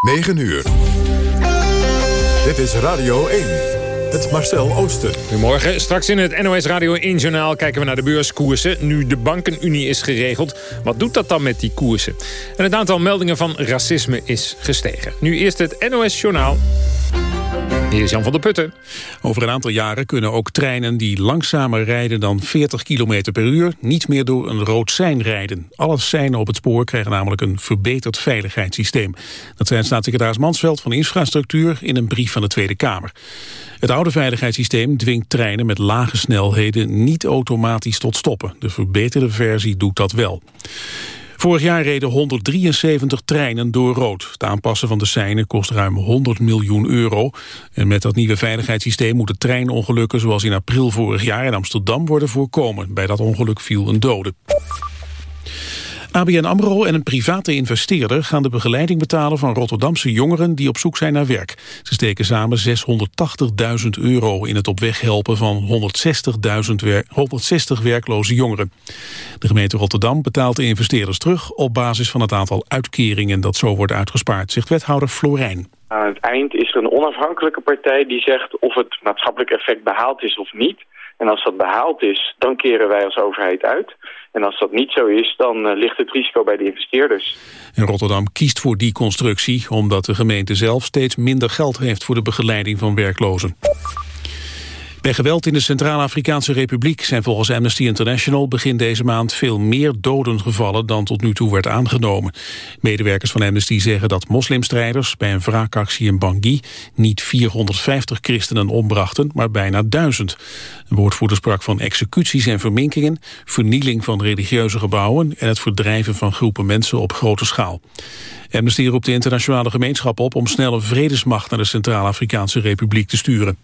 9 uur. Dit is Radio 1. Het Marcel Oosten. Goedemorgen. Straks in het NOS Radio 1-journaal kijken we naar de beurskoersen. Nu de bankenunie is geregeld. Wat doet dat dan met die koersen? En het aantal meldingen van racisme is gestegen. Nu eerst het NOS-journaal. Hier is Jan van der Putten. Over een aantal jaren kunnen ook treinen die langzamer rijden dan 40 km per uur niet meer door een rood sein rijden. Alle seinen op het spoor krijgen namelijk een verbeterd veiligheidssysteem. Dat zei staatssecretaris Mansveld van Infrastructuur in een brief van de Tweede Kamer. Het oude veiligheidssysteem dwingt treinen met lage snelheden niet automatisch tot stoppen. De verbeterde versie doet dat wel. Vorig jaar reden 173 treinen door rood. Het aanpassen van de seinen kost ruim 100 miljoen euro. En met dat nieuwe veiligheidssysteem moeten treinongelukken... zoals in april vorig jaar in Amsterdam worden voorkomen. Bij dat ongeluk viel een dode. ABN AMRO en een private investeerder gaan de begeleiding betalen van Rotterdamse jongeren die op zoek zijn naar werk. Ze steken samen 680.000 euro in het op weg helpen van 160.000 wer 160 werkloze jongeren. De gemeente Rotterdam betaalt de investeerders terug op basis van het aantal uitkeringen dat zo wordt uitgespaard, zegt wethouder Florijn. Aan het eind is er een onafhankelijke partij die zegt of het maatschappelijk effect behaald is of niet. En als dat behaald is, dan keren wij als overheid uit. En als dat niet zo is, dan uh, ligt het risico bij de investeerders. En Rotterdam kiest voor die constructie... omdat de gemeente zelf steeds minder geld heeft voor de begeleiding van werklozen. Bij geweld in de Centraal-Afrikaanse Republiek zijn volgens Amnesty International begin deze maand veel meer doden gevallen dan tot nu toe werd aangenomen. Medewerkers van Amnesty zeggen dat moslimstrijders bij een wraakactie in Bangui niet 450 christenen ombrachten, maar bijna duizend. Een woordvoerder sprak van executies en verminkingen, vernieling van religieuze gebouwen en het verdrijven van groepen mensen op grote schaal. Amnesty roept de internationale gemeenschap op om snel een vredesmacht naar de Centraal-Afrikaanse Republiek te sturen.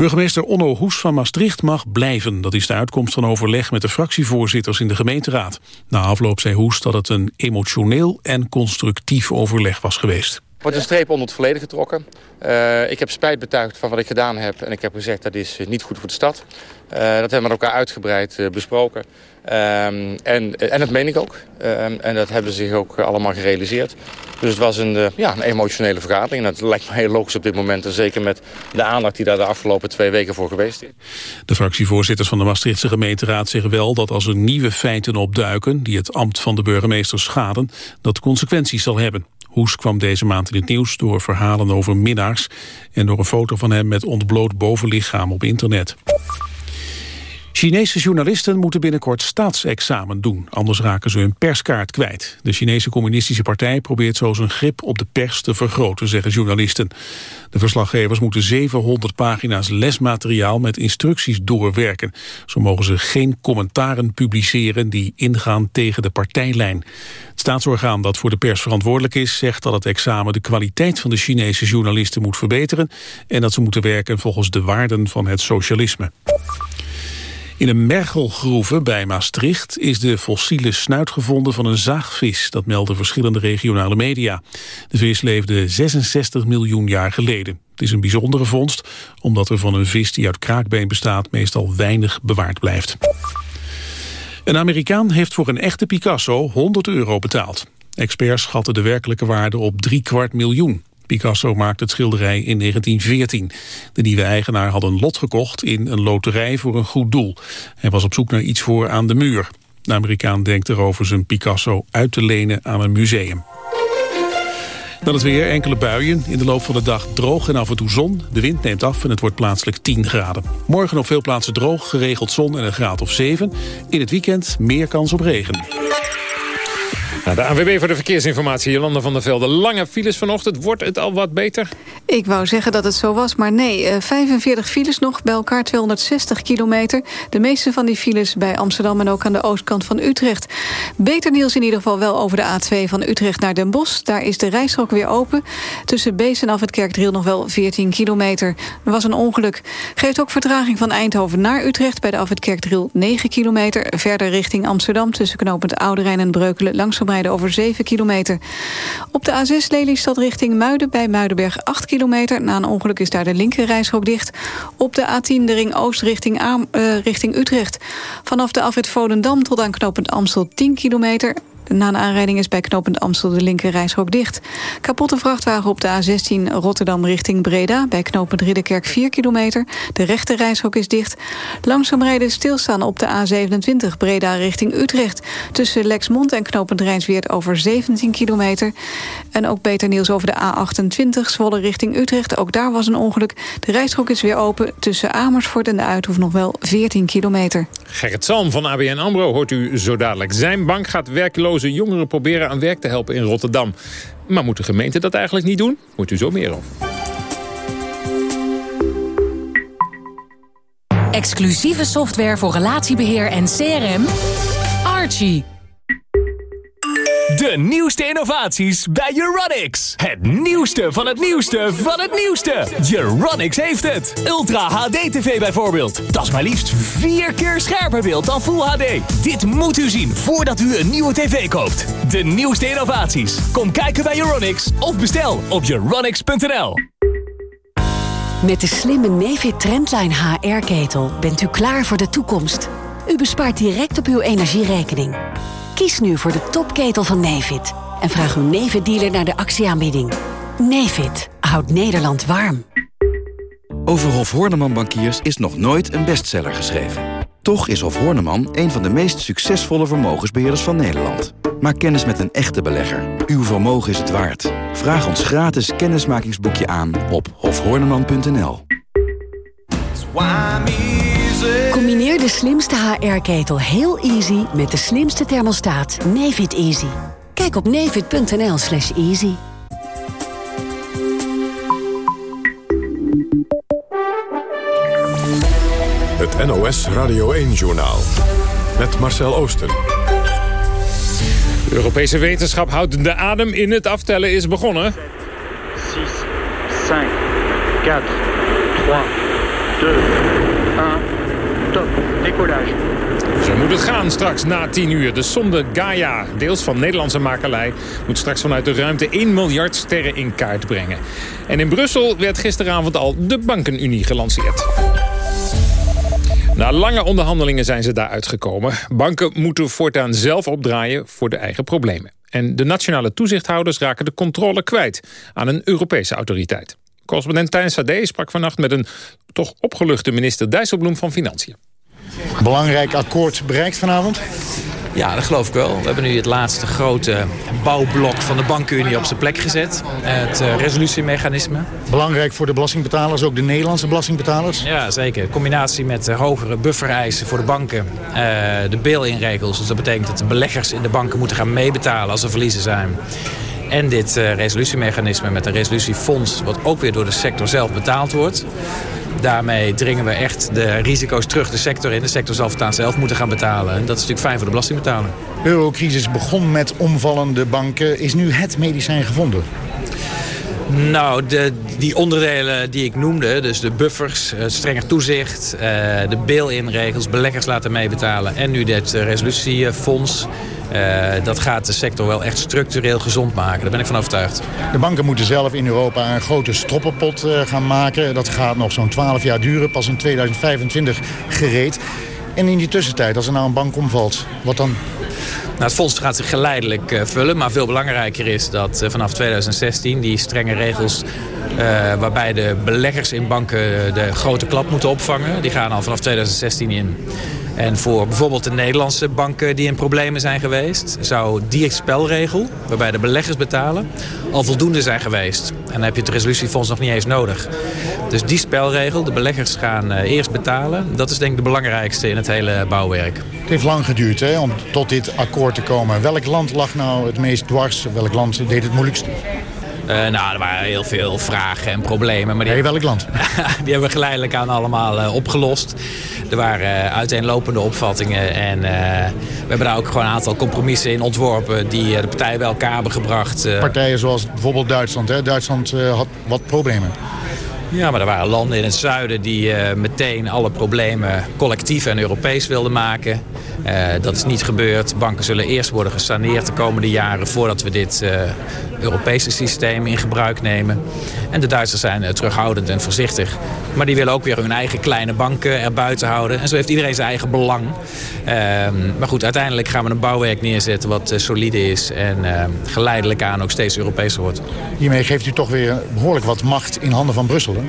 Burgemeester Onno Hoes van Maastricht mag blijven. Dat is de uitkomst van overleg met de fractievoorzitters in de gemeenteraad. Na afloop zei Hoes dat het een emotioneel en constructief overleg was geweest. Wordt een streep onder het verleden getrokken. Uh, ik heb spijt betuigd van wat ik gedaan heb. En ik heb gezegd dat is niet goed voor de stad. Uh, dat hebben we met elkaar uitgebreid uh, besproken. Um, en, en dat meen ik ook. Um, en dat hebben ze zich ook allemaal gerealiseerd. Dus het was een, uh, ja, een emotionele vergadering. En dat lijkt me heel logisch op dit moment. En zeker met de aandacht die daar de afgelopen twee weken voor geweest is. De fractievoorzitters van de Maastrichtse gemeenteraad zeggen wel dat als er nieuwe feiten opduiken... die het ambt van de burgemeester schaden, dat consequenties zal hebben. Hoes kwam deze maand in het nieuws door verhalen over minnaars... en door een foto van hem met ontbloot bovenlichaam op internet. Chinese journalisten moeten binnenkort staatsexamen doen, anders raken ze hun perskaart kwijt. De Chinese communistische partij probeert zo zijn grip op de pers te vergroten, zeggen journalisten. De verslaggevers moeten 700 pagina's lesmateriaal met instructies doorwerken. Zo mogen ze geen commentaren publiceren die ingaan tegen de partijlijn. Het staatsorgaan dat voor de pers verantwoordelijk is, zegt dat het examen de kwaliteit van de Chinese journalisten moet verbeteren en dat ze moeten werken volgens de waarden van het socialisme. In een mergelgroeve bij Maastricht is de fossiele snuit gevonden van een zaagvis. Dat melden verschillende regionale media. De vis leefde 66 miljoen jaar geleden. Het is een bijzondere vondst, omdat er van een vis die uit kraakbeen bestaat meestal weinig bewaard blijft. Een Amerikaan heeft voor een echte Picasso 100 euro betaald. Experts schatten de werkelijke waarde op drie kwart miljoen. Picasso maakte het schilderij in 1914. De nieuwe eigenaar had een lot gekocht in een loterij voor een goed doel. Hij was op zoek naar iets voor aan de muur. De Amerikaan denkt erover zijn Picasso uit te lenen aan een museum. Dan het weer, enkele buien. In de loop van de dag droog en af en toe zon. De wind neemt af en het wordt plaatselijk 10 graden. Morgen op veel plaatsen droog, geregeld zon en een graad of 7. In het weekend meer kans op regen. De ANWB voor de verkeersinformatie, Jolanda van der Velde. Lange files vanochtend, wordt het al wat beter? Ik wou zeggen dat het zo was, maar nee. 45 eh, files nog, bij elkaar 260 kilometer. De meeste van die files bij Amsterdam en ook aan de oostkant van Utrecht. Beter nieuws in ieder geval wel over de A2 van Utrecht naar Den Bosch. Daar is de rijstrook weer open. Tussen Bees en af nog wel 14 kilometer. Er was een ongeluk. Geeft ook vertraging van Eindhoven naar Utrecht... bij de af het Kerkdriel 9 kilometer. Verder richting Amsterdam tussen knooppunt Oude Rijn en Breukelen... langzaam rijden over 7 kilometer. Op de A6 Lelystad richting Muiden bij Muidenberg 8 kilometer. Na een ongeluk is daar de linkerrijstrook dicht. Op de A10 de ring oost richting, uh, richting Utrecht. Vanaf de afrit Volendam tot aan knooppunt Amstel 10 kilometer. Na een aanrijding is bij knooppunt Amstel de linker dicht. Kapotte vrachtwagen op de A16 Rotterdam richting Breda. Bij knooppunt Ridderkerk 4 kilometer. De rechter is dicht. Langzaam rijden stilstaan op de A27 Breda richting Utrecht. Tussen Lexmond en knooppunt Rijnsweert over 17 kilometer. En ook beter nieuws over de A28 Zwolle richting Utrecht. Ook daar was een ongeluk. De reishok is weer open. Tussen Amersfoort en de Uithoef nog wel 14 kilometer. Gerrit Salm van ABN AMRO hoort u zo dadelijk. Zijn bank gaat werkloze jongeren proberen aan werk te helpen in Rotterdam. Maar moet de gemeente dat eigenlijk niet doen? Moet u zo meer over. Exclusieve software voor relatiebeheer en CRM. Archie. De nieuwste innovaties bij Euronics. Het nieuwste van het nieuwste van het nieuwste. Euronics heeft het. Ultra HD TV bijvoorbeeld. Dat is maar liefst vier keer scherper beeld dan Full HD. Dit moet u zien voordat u een nieuwe tv koopt. De nieuwste innovaties. Kom kijken bij Euronics of bestel op euronics.nl. Met de slimme Nefit Trendline HR-ketel bent u klaar voor de toekomst. U bespaart direct op uw energierekening. Kies nu voor de topketel van Nefit en vraag uw Nefit-dealer naar de actieaanbieding. Nefit houdt Nederland warm. Over Hof Horneman Bankiers is nog nooit een bestseller geschreven. Toch is Hof Horneman een van de meest succesvolle vermogensbeheerders van Nederland. Maak kennis met een echte belegger. Uw vermogen is het waard. Vraag ons gratis kennismakingsboekje aan op hofhorneman.nl. De slimste HR-ketel heel easy met de slimste thermostaat Nefit Easy. Kijk op nefit.nl slash easy. Het NOS Radio 1-journaal. Met Marcel Oosten. De Europese wetenschap houdt de adem in. Het aftellen is begonnen. 6, 5, 4, 3, 2, 1, top. Zo moet het gaan straks na 10 uur. De sonde Gaia, deels van Nederlandse makelij... moet straks vanuit de ruimte 1 miljard sterren in kaart brengen. En in Brussel werd gisteravond al de Bankenunie gelanceerd. Na lange onderhandelingen zijn ze daar uitgekomen. Banken moeten voortaan zelf opdraaien voor de eigen problemen. En de nationale toezichthouders raken de controle kwijt... aan een Europese autoriteit. Correspondent Tijn Sade sprak vannacht met een toch opgeluchte minister Dijsselbloem van Financiën. Belangrijk akkoord bereikt vanavond? Ja, dat geloof ik wel. We hebben nu het laatste grote bouwblok van de bankenunie op zijn plek gezet. Het uh, resolutiemechanisme. Belangrijk voor de belastingbetalers, ook de Nederlandse belastingbetalers? Ja, zeker. In combinatie met uh, hogere buffereisen voor de banken. Uh, de bail-in-regels. Dus dat betekent dat de beleggers in de banken moeten gaan meebetalen als er verliezen zijn. En dit resolutiemechanisme met een resolutiefonds... wat ook weer door de sector zelf betaald wordt. Daarmee dringen we echt de risico's terug de sector in. De sector zal voortaan zelf moeten gaan betalen. En dat is natuurlijk fijn voor de belastingbetaler. De eurocrisis begon met omvallende banken. Is nu het medicijn gevonden? Nou, de, die onderdelen die ik noemde, dus de buffers, het strenger toezicht, de bail-in-regels, beleggers laten meebetalen en nu dit resolutiefonds, dat gaat de sector wel echt structureel gezond maken. Daar ben ik van overtuigd. De banken moeten zelf in Europa een grote stroppenpot uh, gaan maken. Dat gaat nog zo'n 12 jaar duren, pas in 2025 gereed. En in die tussentijd, als er nou een bank omvalt, wat dan? Nou, het fonds gaat zich geleidelijk uh, vullen. Maar veel belangrijker is dat uh, vanaf 2016 die strenge regels... Uh, waarbij de beleggers in banken de grote klap moeten opvangen... die gaan al vanaf 2016 in. En voor bijvoorbeeld de Nederlandse banken die in problemen zijn geweest... zou die spelregel, waarbij de beleggers betalen, al voldoende zijn geweest. En dan heb je het resolutiefonds nog niet eens nodig. Dus die spelregel, de beleggers gaan uh, eerst betalen... dat is denk ik de belangrijkste in het hele bouwwerk. Het heeft lang geduurd hè, om tot dit akkoord te komen. Welk land lag nou het meest dwars? Welk land deed het moeilijkst? Uh, nou, er waren heel veel vragen en problemen. Maar die, hey, welk land? die hebben we geleidelijk aan allemaal uh, opgelost. Er waren uh, uiteenlopende opvattingen. En we hebben daar ook gewoon een aantal compromissen in ontworpen... die de partijen bij elkaar hebben gebracht. Partijen zoals bijvoorbeeld Duitsland. Hè? Duitsland had wat problemen. Ja, maar er waren landen in het zuiden die uh, meteen alle problemen collectief en Europees wilden maken. Uh, dat is niet gebeurd. Banken zullen eerst worden gesaneerd de komende jaren voordat we dit uh, Europese systeem in gebruik nemen. En de Duitsers zijn terughoudend en voorzichtig. Maar die willen ook weer hun eigen kleine banken erbuiten houden. En zo heeft iedereen zijn eigen belang. Ehm, maar goed, uiteindelijk gaan we een bouwwerk neerzetten wat solide is en geleidelijk aan ook steeds Europeeser wordt. Hiermee geeft u toch weer behoorlijk wat macht in handen van Brussel.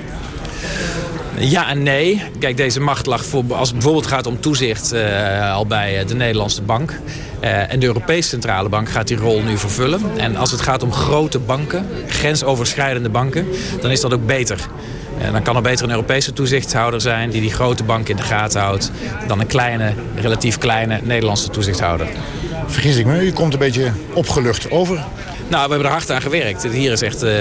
Ja en nee. Kijk, deze macht lag voor, als het bijvoorbeeld gaat om toezicht uh, al bij eh, de Nederlandse bank. Uh, en de Europese Centrale Bank gaat die rol nu vervullen. En als het gaat om grote banken, grensoverschrijdende banken, dan is dat ook beter. En dan kan er beter een Europese toezichthouder zijn die die grote bank in de gaten houdt... dan een kleine, relatief kleine Nederlandse toezichthouder. Vergis ik me, u komt een beetje opgelucht over. Nou, we hebben er hard aan gewerkt. Hier is echt uh,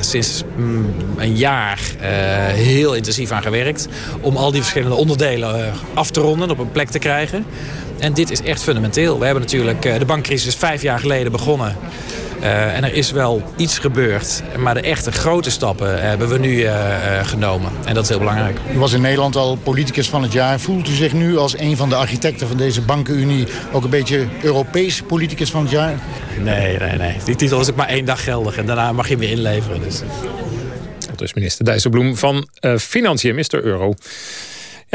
sinds mm, een jaar uh, heel intensief aan gewerkt. Om al die verschillende onderdelen uh, af te ronden, op een plek te krijgen. En dit is echt fundamenteel. We hebben natuurlijk de bankcrisis vijf jaar geleden begonnen. Uh, en er is wel iets gebeurd. Maar de echte grote stappen hebben we nu uh, uh, genomen. En dat is heel belangrijk. U was in Nederland al politicus van het jaar. Voelt u zich nu als een van de architecten van deze bankenunie... ook een beetje Europees politicus van het jaar? Nee, nee, nee. Die titel is ook maar één dag geldig. En daarna mag je hem weer inleveren. Dus. Dat is minister Dijsselbloem van Financiën, Mr. Euro.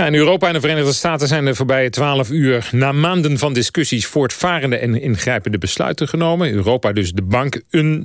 Ja, in Europa en de Verenigde Staten zijn de voorbije twaalf uur... na maanden van discussies voortvarende en ingrijpende besluiten genomen. Europa dus de bank,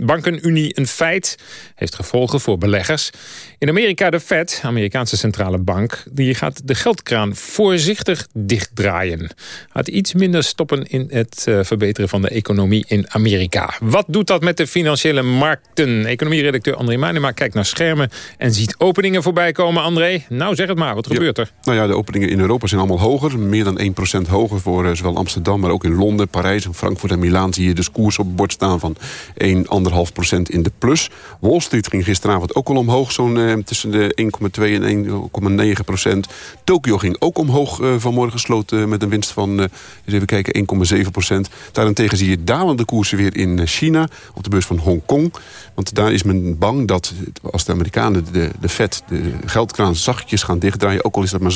bankenunie een feit. Heeft gevolgen voor beleggers. In Amerika de Fed, Amerikaanse centrale bank... die gaat de geldkraan voorzichtig dichtdraaien. Gaat iets minder stoppen in het uh, verbeteren van de economie in Amerika. Wat doet dat met de financiële markten? Economieredacteur André Manema kijkt naar schermen... en ziet openingen voorbij komen. André, nou zeg het maar, wat gebeurt er? Nou ja, de openingen in Europa zijn allemaal hoger. Meer dan 1% hoger voor uh, zowel Amsterdam, maar ook in Londen, Parijs, Frankfurt en Milaan... zie je dus koers op het bord staan van 1,5% in de plus. Wall Street ging gisteravond ook al omhoog, zo'n uh, tussen de 1,2 en 1,9 procent. Tokio ging ook omhoog uh, vanmorgen gesloten met een winst van, even kijken, 1,7 procent. Daarentegen zie je dalende koersen weer in China, op de beurs van Hongkong. Want daar is men bang dat als de Amerikanen de, de Fed, de geldkraan zachtjes gaan dichtdraaien... ook al is dat maar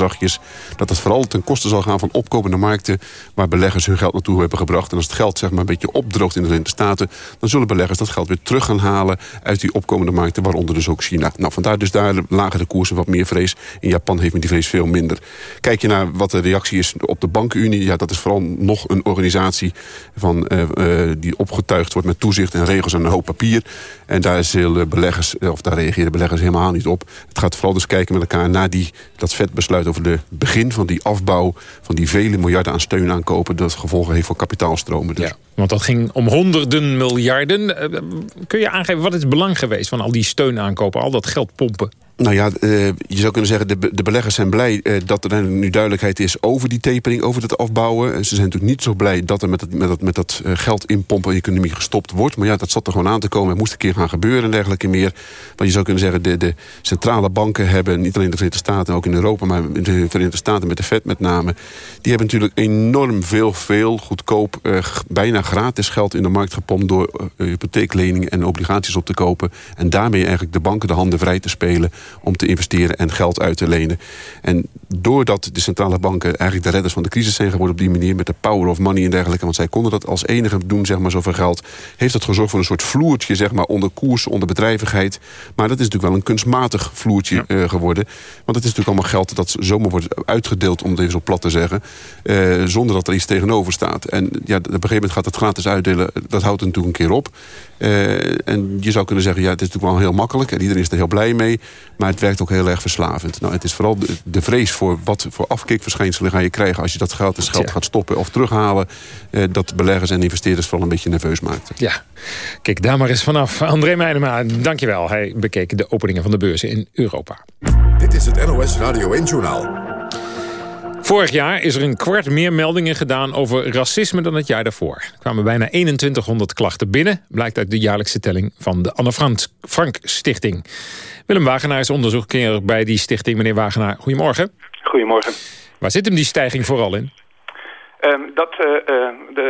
dat dat vooral ten koste zal gaan van opkomende markten... waar beleggers hun geld naartoe hebben gebracht. En als het geld zeg maar, een beetje opdroogt in de Verenigde Staten... dan zullen beleggers dat geld weer terug gaan halen uit die opkomende markten... waaronder dus ook China. Nou, vandaar dus daar lagen de koersen wat meer vrees. In Japan heeft men die vrees veel minder. Kijk je naar wat de reactie is op de bankenunie... ja, dat is vooral nog een organisatie van, uh, uh, die opgetuigd wordt met toezicht en regels en een hoop papier... En daar, zullen beleggers, of daar reageren beleggers helemaal niet op. Het gaat vooral dus kijken met elkaar naar die, dat vetbesluit over de begin van die afbouw... van die vele miljarden aan steun aankopen... dat gevolgen heeft voor kapitaalstromen. Dus. Ja, want dat ging om honderden miljarden. Kun je aangeven wat is het belang geweest van al die steun aankopen... al dat geld pompen? Nou ja, uh, je zou kunnen zeggen, de, de beleggers zijn blij uh, dat er nu duidelijkheid is over die tapering, over het afbouwen. En ze zijn natuurlijk niet zo blij dat er met dat, met dat, met dat uh, geld inpompen in de economie gestopt wordt. Maar ja, dat zat er gewoon aan te komen. Het moest een keer gaan gebeuren en dergelijke meer. Maar je zou kunnen zeggen, de, de centrale banken hebben, niet alleen de Verenigde Staten, ook in Europa, maar in de Verenigde Staten met de Fed met name, die hebben natuurlijk enorm veel, veel goedkoop, bijna gratis geld in de markt gepompt door hypotheekleningen en obligaties op te kopen. En daarmee eigenlijk de banken de handen vrij te spelen om te investeren en geld uit te lenen. En doordat de centrale banken eigenlijk de redders van de crisis zijn geworden... op die manier met de power of money en dergelijke... want zij konden dat als enige doen, zeg maar, zoveel geld... heeft dat gezorgd voor een soort vloertje, zeg maar, onder koers, onder bedrijvigheid. Maar dat is natuurlijk wel een kunstmatig vloertje ja. uh, geworden. Want het is natuurlijk allemaal geld dat zomaar wordt uitgedeeld... om het even zo plat te zeggen, uh, zonder dat er iets tegenover staat. En ja, op een gegeven moment gaat het gratis uitdelen... dat houdt natuurlijk een keer op. Uh, en je zou kunnen zeggen, ja, het is natuurlijk wel heel makkelijk... en iedereen is er heel blij mee, maar het werkt ook heel erg verslavend. Nou, het is vooral de, de vrees voor wat voor afkikverschijnselen ga je krijgen... als je dat geld, dus geld gaat stoppen of terughalen... Uh, dat beleggers en investeerders vooral een beetje nerveus maakt. Ja, kijk daar maar eens vanaf. André Meijnema, dankjewel. Hij bekeek de openingen van de beurzen in Europa. Dit is het NOS Radio 1-journaal. Vorig jaar is er een kwart meer meldingen gedaan over racisme dan het jaar daarvoor. Er kwamen bijna 2100 klachten binnen, blijkt uit de jaarlijkse telling van de Anne Frank Stichting. Willem Wagenaar is onderzoeker bij die stichting. Meneer Wagenaar, goedemorgen. Goedemorgen. Waar zit hem die stijging vooral in? Um, dat uh, uh, de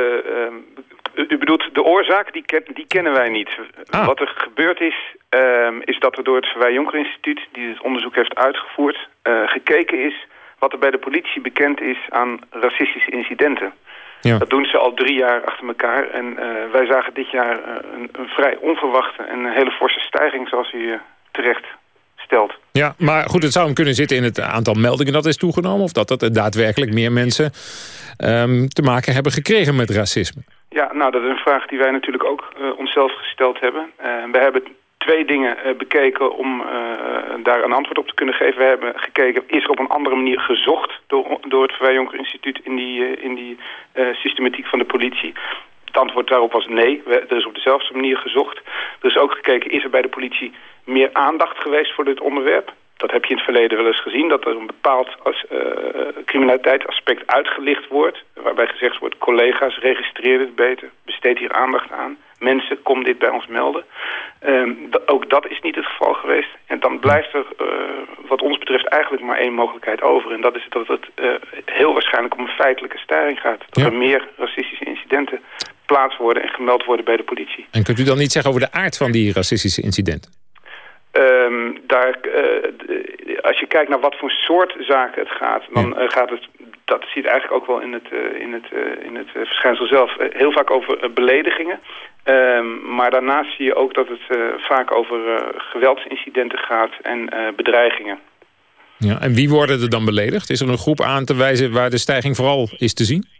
uh, u bedoelt de oorzaak, die, ken, die kennen wij niet. Ah. Wat er gebeurd is, ehm, is dat er door het Verwij Jonker Instituut... die het onderzoek heeft uitgevoerd, eh, gekeken is... wat er bij de politie bekend is aan racistische incidenten. Ja. Dat doen ze al drie jaar achter elkaar. En eh, wij zagen dit jaar eh, een, een vrij onverwachte en een hele forse stijging... zoals u eh, terecht stelt. Ja, maar goed, het zou hem kunnen zitten in het aantal meldingen dat is toegenomen... of dat dat er daadwerkelijk meer mensen ehm, te maken hebben gekregen met racisme. Ja, nou, dat is een vraag die wij natuurlijk ook onszelf gesteld hebben. We hebben twee dingen eh, bekeken om eh, daar een antwoord op te kunnen geven. We hebben gekeken, is er op een andere manier gezocht door, door het Jonker Instituut in die, eh, in die systematiek van de politie? Het antwoord daarop was nee. Er is op dezelfde manier gezocht. Er is ook gekeken, is er bij de politie meer aandacht geweest voor dit onderwerp? Dat heb je in het verleden wel eens gezien, dat er een bepaald as, eh, criminaliteitsaspect uitgelicht wordt. Waarbij gezegd wordt, collega's, registreer dit beter, besteed hier aandacht aan. Mensen, kom dit bij ons melden. Ehm, ook dat is niet het geval geweest. En dan blijft er, eh, wat ons betreft, eigenlijk maar één mogelijkheid over. En dat is dat het eh, heel waarschijnlijk om een feitelijke stijging gaat. Dat er meer racistische incidenten plaats worden en gemeld worden bij de politie. En kunt u dan niet zeggen over de aard van die racistische incidenten? Ehm, daar, eh, als je kijkt naar wat voor soort zaken het gaat, dan eh, gaat het, dat ziet eigenlijk ook wel in het, eh, in het, in het verschijnsel zelf, heel vaak over beledigingen. Ehm, maar daarnaast zie je ook dat het vaak over geweldsincidenten gaat en bedreigingen. Ja, en wie worden er dan beledigd? Is er een groep aan te wijzen waar de stijging vooral is te zien?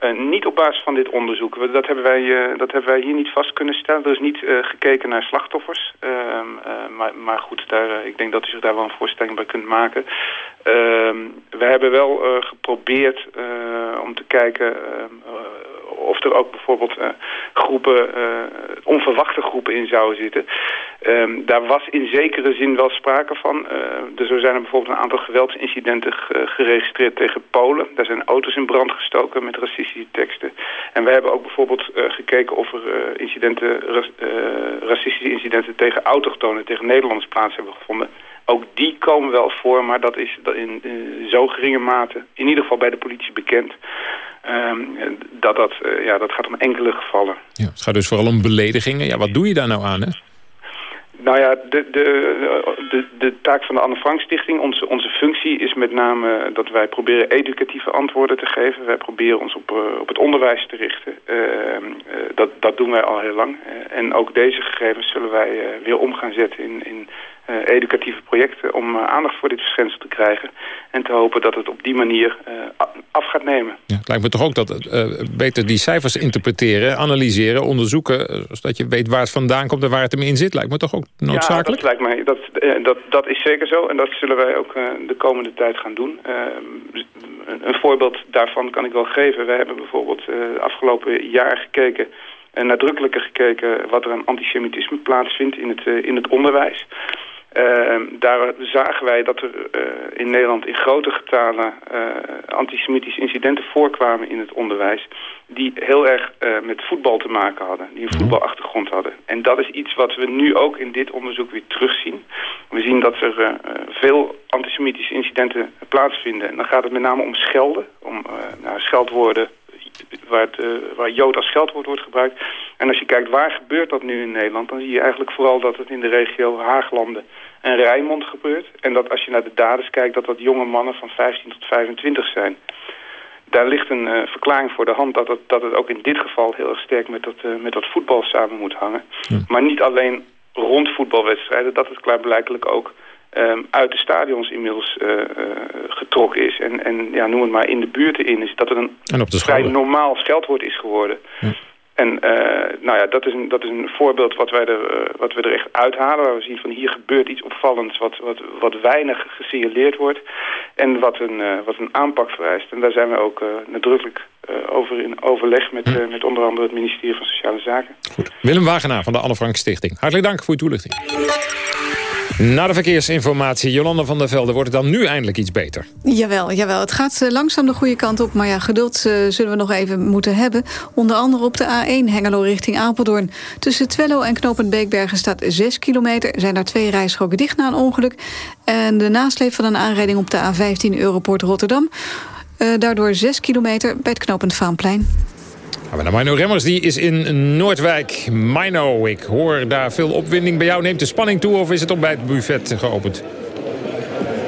Eh, niet op basis van dit onderzoek. Dat hebben, wij, eh, dat hebben wij hier niet vast kunnen stellen. Er is niet eh, gekeken naar slachtoffers. Ehm, eh, maar, maar goed, daar, ik denk dat u zich daar wel een voorstelling bij kunt maken. Ehm, we hebben wel eh, geprobeerd eh, om te kijken ehm, eh, of er ook bijvoorbeeld groepen, onverwachte groepen in zouden zitten. Ehm, daar was in zekere zin wel sprake van. Eh, dus er zijn er bijvoorbeeld een aantal geweldsincidenten ge- geregistreerd tegen Polen. Daar zijn auto's in brand gestoken met racistische teksten. En we hebben ook bijvoorbeeld gekeken of er incidenten, racistische incidenten tegen autochtonen, tegen Nederlanders plaats hebben gevonden. Ook die komen wel voor, maar dat is in, in zo geringe mate, in ieder geval bij de politie bekend, ehm, dat, dat, eh, ja, dat gaat om enkele gevallen. Ja, het gaat dus vooral om beledigingen. Ja, wat doe je daar nou aan, hè? Nou ja, de, de, de, de taak van de Anne Frank Stichting, onze, onze functie is met name dat wij proberen educatieve antwoorden te geven. Wij proberen ons op, eh, op het onderwijs te richten. Ehm, eh, dat, dat doen wij al heel lang. En ook deze gegevens zullen wij weer om gaan zetten in, in educatieve projecten om eh, aandacht voor dit verschijnsel te krijgen. En te hopen dat het op die manier eh, af gaat nemen. Ja, het lijkt me toch ook dat eh, beter die cijfers interpreteren, analyseren, onderzoeken... eh, zodat je weet waar het vandaan komt en waar het hem in zit. Lijkt me toch ook noodzakelijk? Ja, dat lijkt mij. Dat, eh, dat, dat is zeker zo. En dat zullen wij ook eh, de komende tijd gaan doen. Eh, een, voorbeeld daarvan kan ik wel geven. Wij hebben bijvoorbeeld eh, afgelopen jaar gekeken... nadrukkelijker gekeken wat er aan antisemitisme plaatsvindt in het, eh, in het onderwijs. Eh, daar zagen wij dat er eh, in Nederland in grote getalen eh, antisemitische incidenten voorkwamen in het onderwijs. Die heel erg met voetbal te maken hadden, die een voetbalachtergrond hadden. En dat is iets wat we nu ook in dit onderzoek weer terugzien. We zien dat er veel antisemitische incidenten plaatsvinden. En dan gaat het met name om schelden, om nou, scheldwoorden waar, het, eh, waar Jood als scheldwoord wordt gebruikt. En als je kijkt waar gebeurt dat nu in Nederland... dan zie je eigenlijk vooral dat het in de regio Haaglanden en Rijnmond gebeurt. En dat als je naar de daders kijkt... dat dat jonge mannen van 15 tot 25 zijn. Daar ligt een eh, verklaring voor de hand dat het, dat het ook in dit geval heel erg sterk met dat, eh, met dat voetbal samen moet hangen. Maar niet alleen rond voetbalwedstrijden, dat het klaarblijkelijk ook ehm, uit de stadions inmiddels eh, eh, getrokken is. En, en ja, noem het maar in de buurten in is. Dat het een En op de vrij normaal scheldwoord is geworden. En eh, nou ja, dat is een, dat is een voorbeeld wat, wij er, wat we er echt uithalen. Waar we zien van hier gebeurt iets opvallends wat, wat, wat weinig gesignaleerd wordt. En wat een, wat een aanpak vereist. En daar zijn we ook nadrukkelijk over in overleg met, eh, met onder andere het ministerie van Sociale Zaken. Willem Wagenaar van de Anne Frank Stichting. Hartelijk dank voor uw toelichting. Na de verkeersinformatie, Jolanda van der Velde, wordt het dan nu eindelijk iets beter? Jawel, jawel, het gaat eh, langzaam de goede kant op. Maar ja, geduld eh, zullen we nog even moeten hebben. Onder andere op de A1 Hengelo richting Apeldoorn. Tussen Twello en Knopend Beekbergen staat 6 kilometer. Zijn daar twee rijstroken dicht na een ongeluk. En de nasleep van een aanrijding op de A15 Europoort Rotterdam. Eh, daardoor 6 kilometer bij het Knopend Vaanplein. Gaan we naar Mino Remmers, die is in Noordwijk. Mino, ik hoor daar veel opwinding bij jou. Neemt de spanning toe of is het bij het buffet geopend?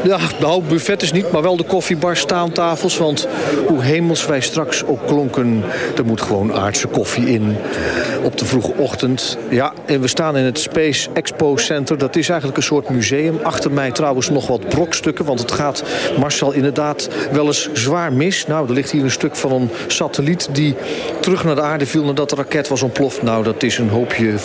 Ja, nou, buffet is niet, maar wel de koffiebar, staantafels. Want hoe hemels wij straks ook klonken... er moet gewoon aardse koffie in op de vroege ochtend. Ja, en we staan in het Space Expo Center. Dat is eigenlijk een soort museum. Achter mij trouwens nog wat brokstukken. Want het gaat, Marcel, inderdaad wel eens zwaar mis. Nou, er ligt hier een stuk van een satelliet... die terug naar de aarde viel nadat de raket was ontploft. Nou, dat is een hoopje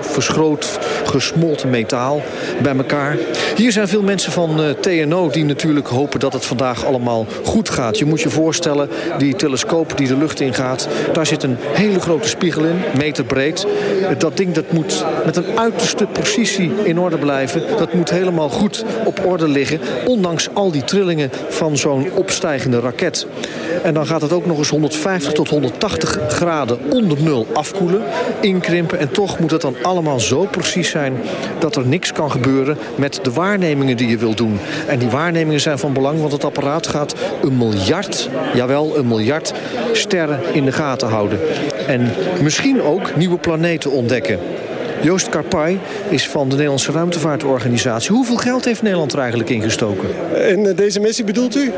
verschroot, gesmolten metaal bij elkaar. Hier zijn veel mensen van uh, TNO die natuurlijk hopen dat het vandaag allemaal goed gaat. Je moet je voorstellen, die telescoop die de lucht ingaat... daar zit een hele grote spiegel in, breed. Dat ding dat moet met een uiterste precisie in orde blijven. Dat moet helemaal goed op orde liggen. Ondanks al die trillingen van zo'n opstijgende raket. En dan gaat het ook nog eens 150 tot 180 graden onder nul afkoelen. Inkrimpen. En toch moet het dan allemaal zo precies zijn... dat er niks kan gebeuren met de waarnemingen die je wilt doen. En die waarnemingen zijn van belang, want het apparaat gaat een miljard, jawel, een miljard sterren in de gaten houden. En misschien ook nieuwe planeten ontdekken. Joost Karpay is van de Nederlandse Ruimtevaartorganisatie. Hoeveel geld heeft Nederland er eigenlijk ingestoken? In deze missie bedoelt u?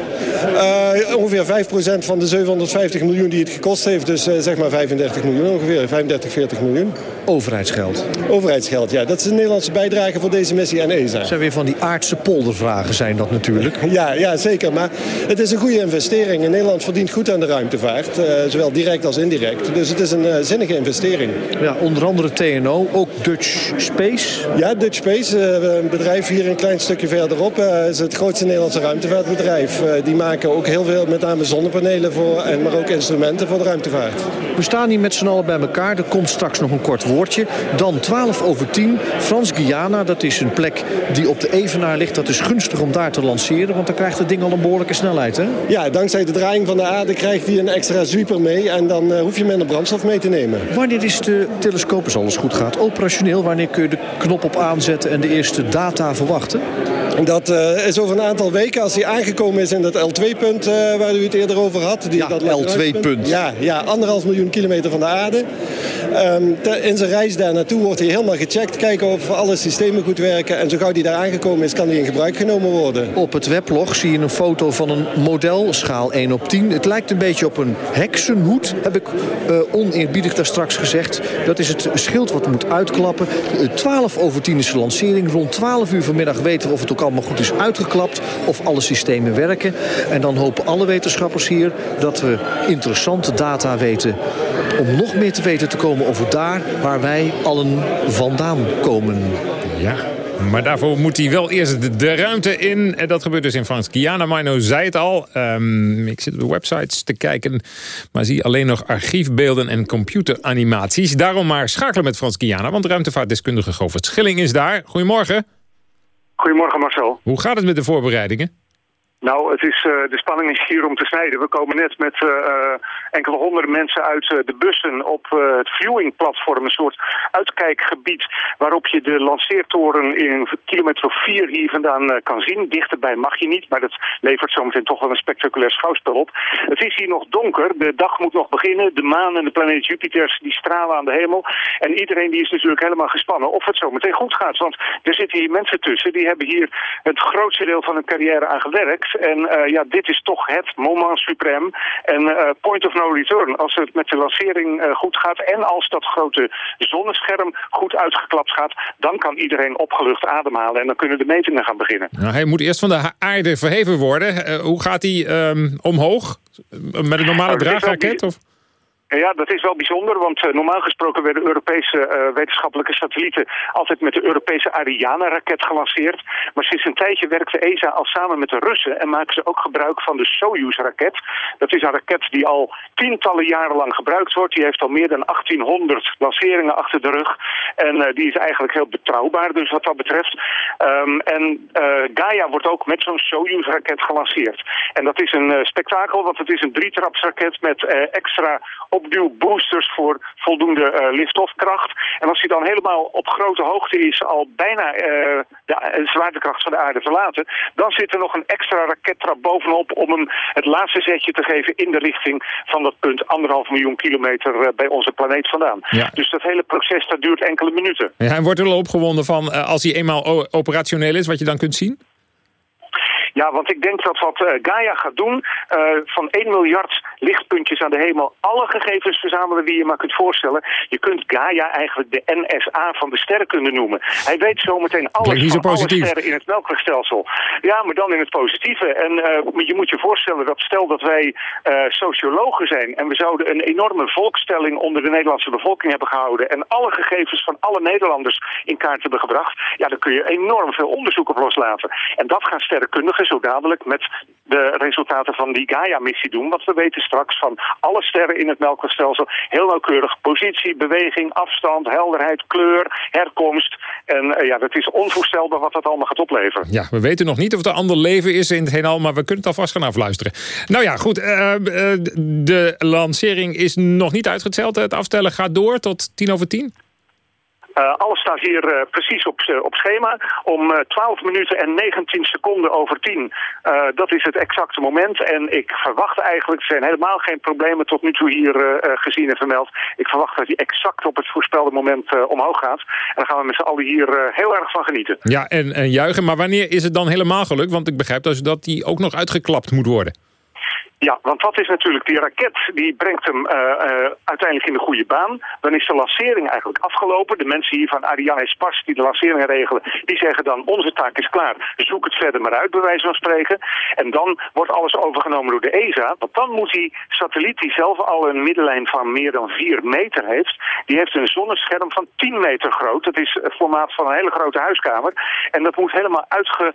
Uh, ongeveer 5% van de 750 miljoen die het gekost heeft. Dus uh, zeg maar 35 miljoen ongeveer. 35, 40 miljoen. Overheidsgeld? Overheidsgeld, ja. Dat is de Nederlandse bijdrage voor deze missie en ESA. Dat zijn weer van die aardse poldervragen zijn dat natuurlijk. Ja, ja, zeker. Maar het is een goede investering. En Nederland verdient goed aan de ruimtevaart. Uh, zowel direct als indirect. Dus het is een zinnige investering. Ja, onder andere TNO. Ook Dutch Space? Ja, Dutch Space, eh, een bedrijf hier een klein stukje verderop. Uh, is het grootste Nederlandse ruimtevaartbedrijf. Uh, die maken ook heel veel, met name zonnepanelen voor, en, maar ook instrumenten voor de ruimtevaart. We staan hier met z'n allen bij elkaar. Er komt straks nog een kort woordje. Dan 12 over 10, Frans-Guyana. Dat is een plek die op de Evenaar ligt. Dat is gunstig om daar te lanceren, want dan krijgt het ding al een behoorlijke snelheid, hè? Ja, dankzij de draaiing van de aarde krijgt hij een extra zwieper mee. En dan hoef je minder brandstof mee te nemen. Wanneer is de telescoop, als alles goed gaat, operationeel? Wanneer kun je de knop op aanzetten en de eerste data verwachten? Dat uh, is over een aantal weken, als hij aangekomen is in dat L2-punt uh, eh, waar u het eerder over had. Die, ja, dat L2-punt. Ja, ja, anderhalf miljoen kilometer van de aarde. Um, in zijn reis daar naartoe wordt hij helemaal gecheckt. Kijken of alle systemen goed werken. En zo gauw hij daar aangekomen is, kan hij in gebruik genomen worden. Op het weblog zie je een foto van een model, schaal 1 op 10. Het lijkt een beetje op een heksenhoed, heb ik uh, oneerbiedig daar straks gezegd. Dat is het schild wat moet uitklappen. 12 over 10 is de lancering. Rond 12 uur vanmiddag weten we of het ook allemaal goed is uitgeklapt. Of alle systemen werken. En dan hopen alle wetenschappers hier dat we interessante data weten. Om nog meer te weten te komen over daar waar wij allen vandaan komen. Ja, maar daarvoor moet hij wel eerst de, ruimte in. En dat gebeurt dus in Frans. Kiana Mino zei het al. Um, ik zit op de websites te kijken. Maar zie alleen nog archiefbeelden en computeranimaties. Daarom maar schakelen met Frans Kiana. Want ruimtevaartdeskundige Govert Schilling is daar. Goedemorgen. Goedemorgen Marcel. Hoe gaat het met de voorbereidingen? Nou, het is, uh, de spanning is hier om te snijden. We komen net met uh, enkele honderden mensen uit de bussen op het viewing-platform. Een soort uitkijkgebied waarop je de lanceertoren in kilometer of vier hier vandaan kan zien. Dichterbij mag je niet, maar dat levert zometeen toch wel een spectaculair schouwspel op. Het is hier nog donker. De dag moet nog beginnen. De maan en de planeet Jupiter die stralen aan de hemel. En iedereen die is natuurlijk helemaal gespannen of het zometeen goed gaat. Want er zitten hier mensen tussen die hebben hier het grootste deel van hun carrière aan gewerkt. En uh, ja, dit is toch het moment suprem. En uh, point of no return. Als het met de lancering uh, goed gaat en als dat grote zonnescherm goed uitgeklapt gaat... dan kan iedereen opgelucht ademhalen en dan kunnen de metingen gaan beginnen. Nou, hij moet eerst van de aarde verheven worden. hoe gaat hij um, omhoog? Met een normale nou, draagraket? Of? Ja, dat is wel bijzonder, want uh, normaal gesproken werden Europese uh, wetenschappelijke satellieten altijd met de Europese Ariane-raket gelanceerd. Maar sinds een tijdje werkt de ESA al samen met de Russen en maken ze ook gebruik van de Soyuz-raket. Dat is een raket die al tientallen jaren lang gebruikt wordt. Die heeft al meer dan 1800 lanceringen achter de rug. En die is eigenlijk heel betrouwbaar, dus wat dat betreft. Um, en Gaia wordt ook met zo'n Soyuz-raket gelanceerd. En dat is een spektakel, want het is een drietrapsraket met extra opduwboosters voor voldoende uh, lift-off-kracht. En als hij dan helemaal op grote hoogte is, al bijna uh, de zwaartekracht van de aarde verlaten, dan zit er nog een extra rakettrap bovenop om hem het laatste zetje te geven in de richting van dat punt anderhalf miljoen kilometer bij onze planeet vandaan. Ja. Dus dat hele proces dat duurt enkele minuten. Ja, en wordt er opgewonden van als hij eenmaal operationeel is, wat je dan kunt zien? Ja, want ik denk dat wat uh, Gaia gaat doen, uh, van 1 miljard lichtpuntjes aan de hemel, alle gegevens verzamelen die je maar kunt voorstellen. Je kunt Gaia eigenlijk de NSA van de sterrenkunde noemen. Hij weet zometeen alles van alle sterren in het melkwegstelsel. Ja, maar dan in het positieve. En uh, je moet je voorstellen dat stel dat wij sociologen zijn en we zouden een enorme volkstelling onder de Nederlandse bevolking hebben gehouden en alle gegevens van alle Nederlanders in kaart hebben gebracht, ja, dan kun je enorm veel onderzoek op loslaten. En dat gaan sterrenkundigen zo dadelijk met de resultaten van die Gaia-missie doen. Want we weten straks van alle sterren in het melkwegstelsel heel nauwkeurig positie, beweging, afstand, helderheid, kleur, herkomst. En uh, ja, het is onvoorstelbaar wat dat allemaal gaat opleveren. Ja, we weten nog niet of er ander leven is in het heelal, maar we kunnen het alvast gaan afluisteren. Nou ja, goed. Uh, de lancering is nog niet uitgesteld. Het aftellen gaat door tot tien over tien. Uh, alles staat hier uh, precies op, uh, op schema. Om 12 minuten en 19 seconden over 10. dat is het exacte moment. En ik verwacht eigenlijk, er zijn helemaal geen problemen tot nu toe hier gezien en vermeld. Ik verwacht dat hij exact op het voorspelde moment omhoog gaat. En dan gaan we met z'n allen hier heel erg van genieten. Ja, en, en juichen. Maar wanneer is het dan helemaal gelukt? Want ik begrijp dat die ook nog uitgeklapt moet worden. Ja, want wat is natuurlijk, die raket die brengt hem uh, uh, uiteindelijk in de goede baan. Dan is de lancering eigenlijk afgelopen. De mensen hier van Ariane Spas die de lancering regelen, die zeggen dan onze taak is klaar. Zoek het verder maar uit, bij wijze van spreken. En dan wordt alles overgenomen door de ESA. Want dan moet die satelliet die zelf al een middenlijn van meer dan 4 meter heeft, die heeft een zonnescherm van 10 meter groot. Dat is het formaat van een hele grote huiskamer. En dat moet helemaal uitge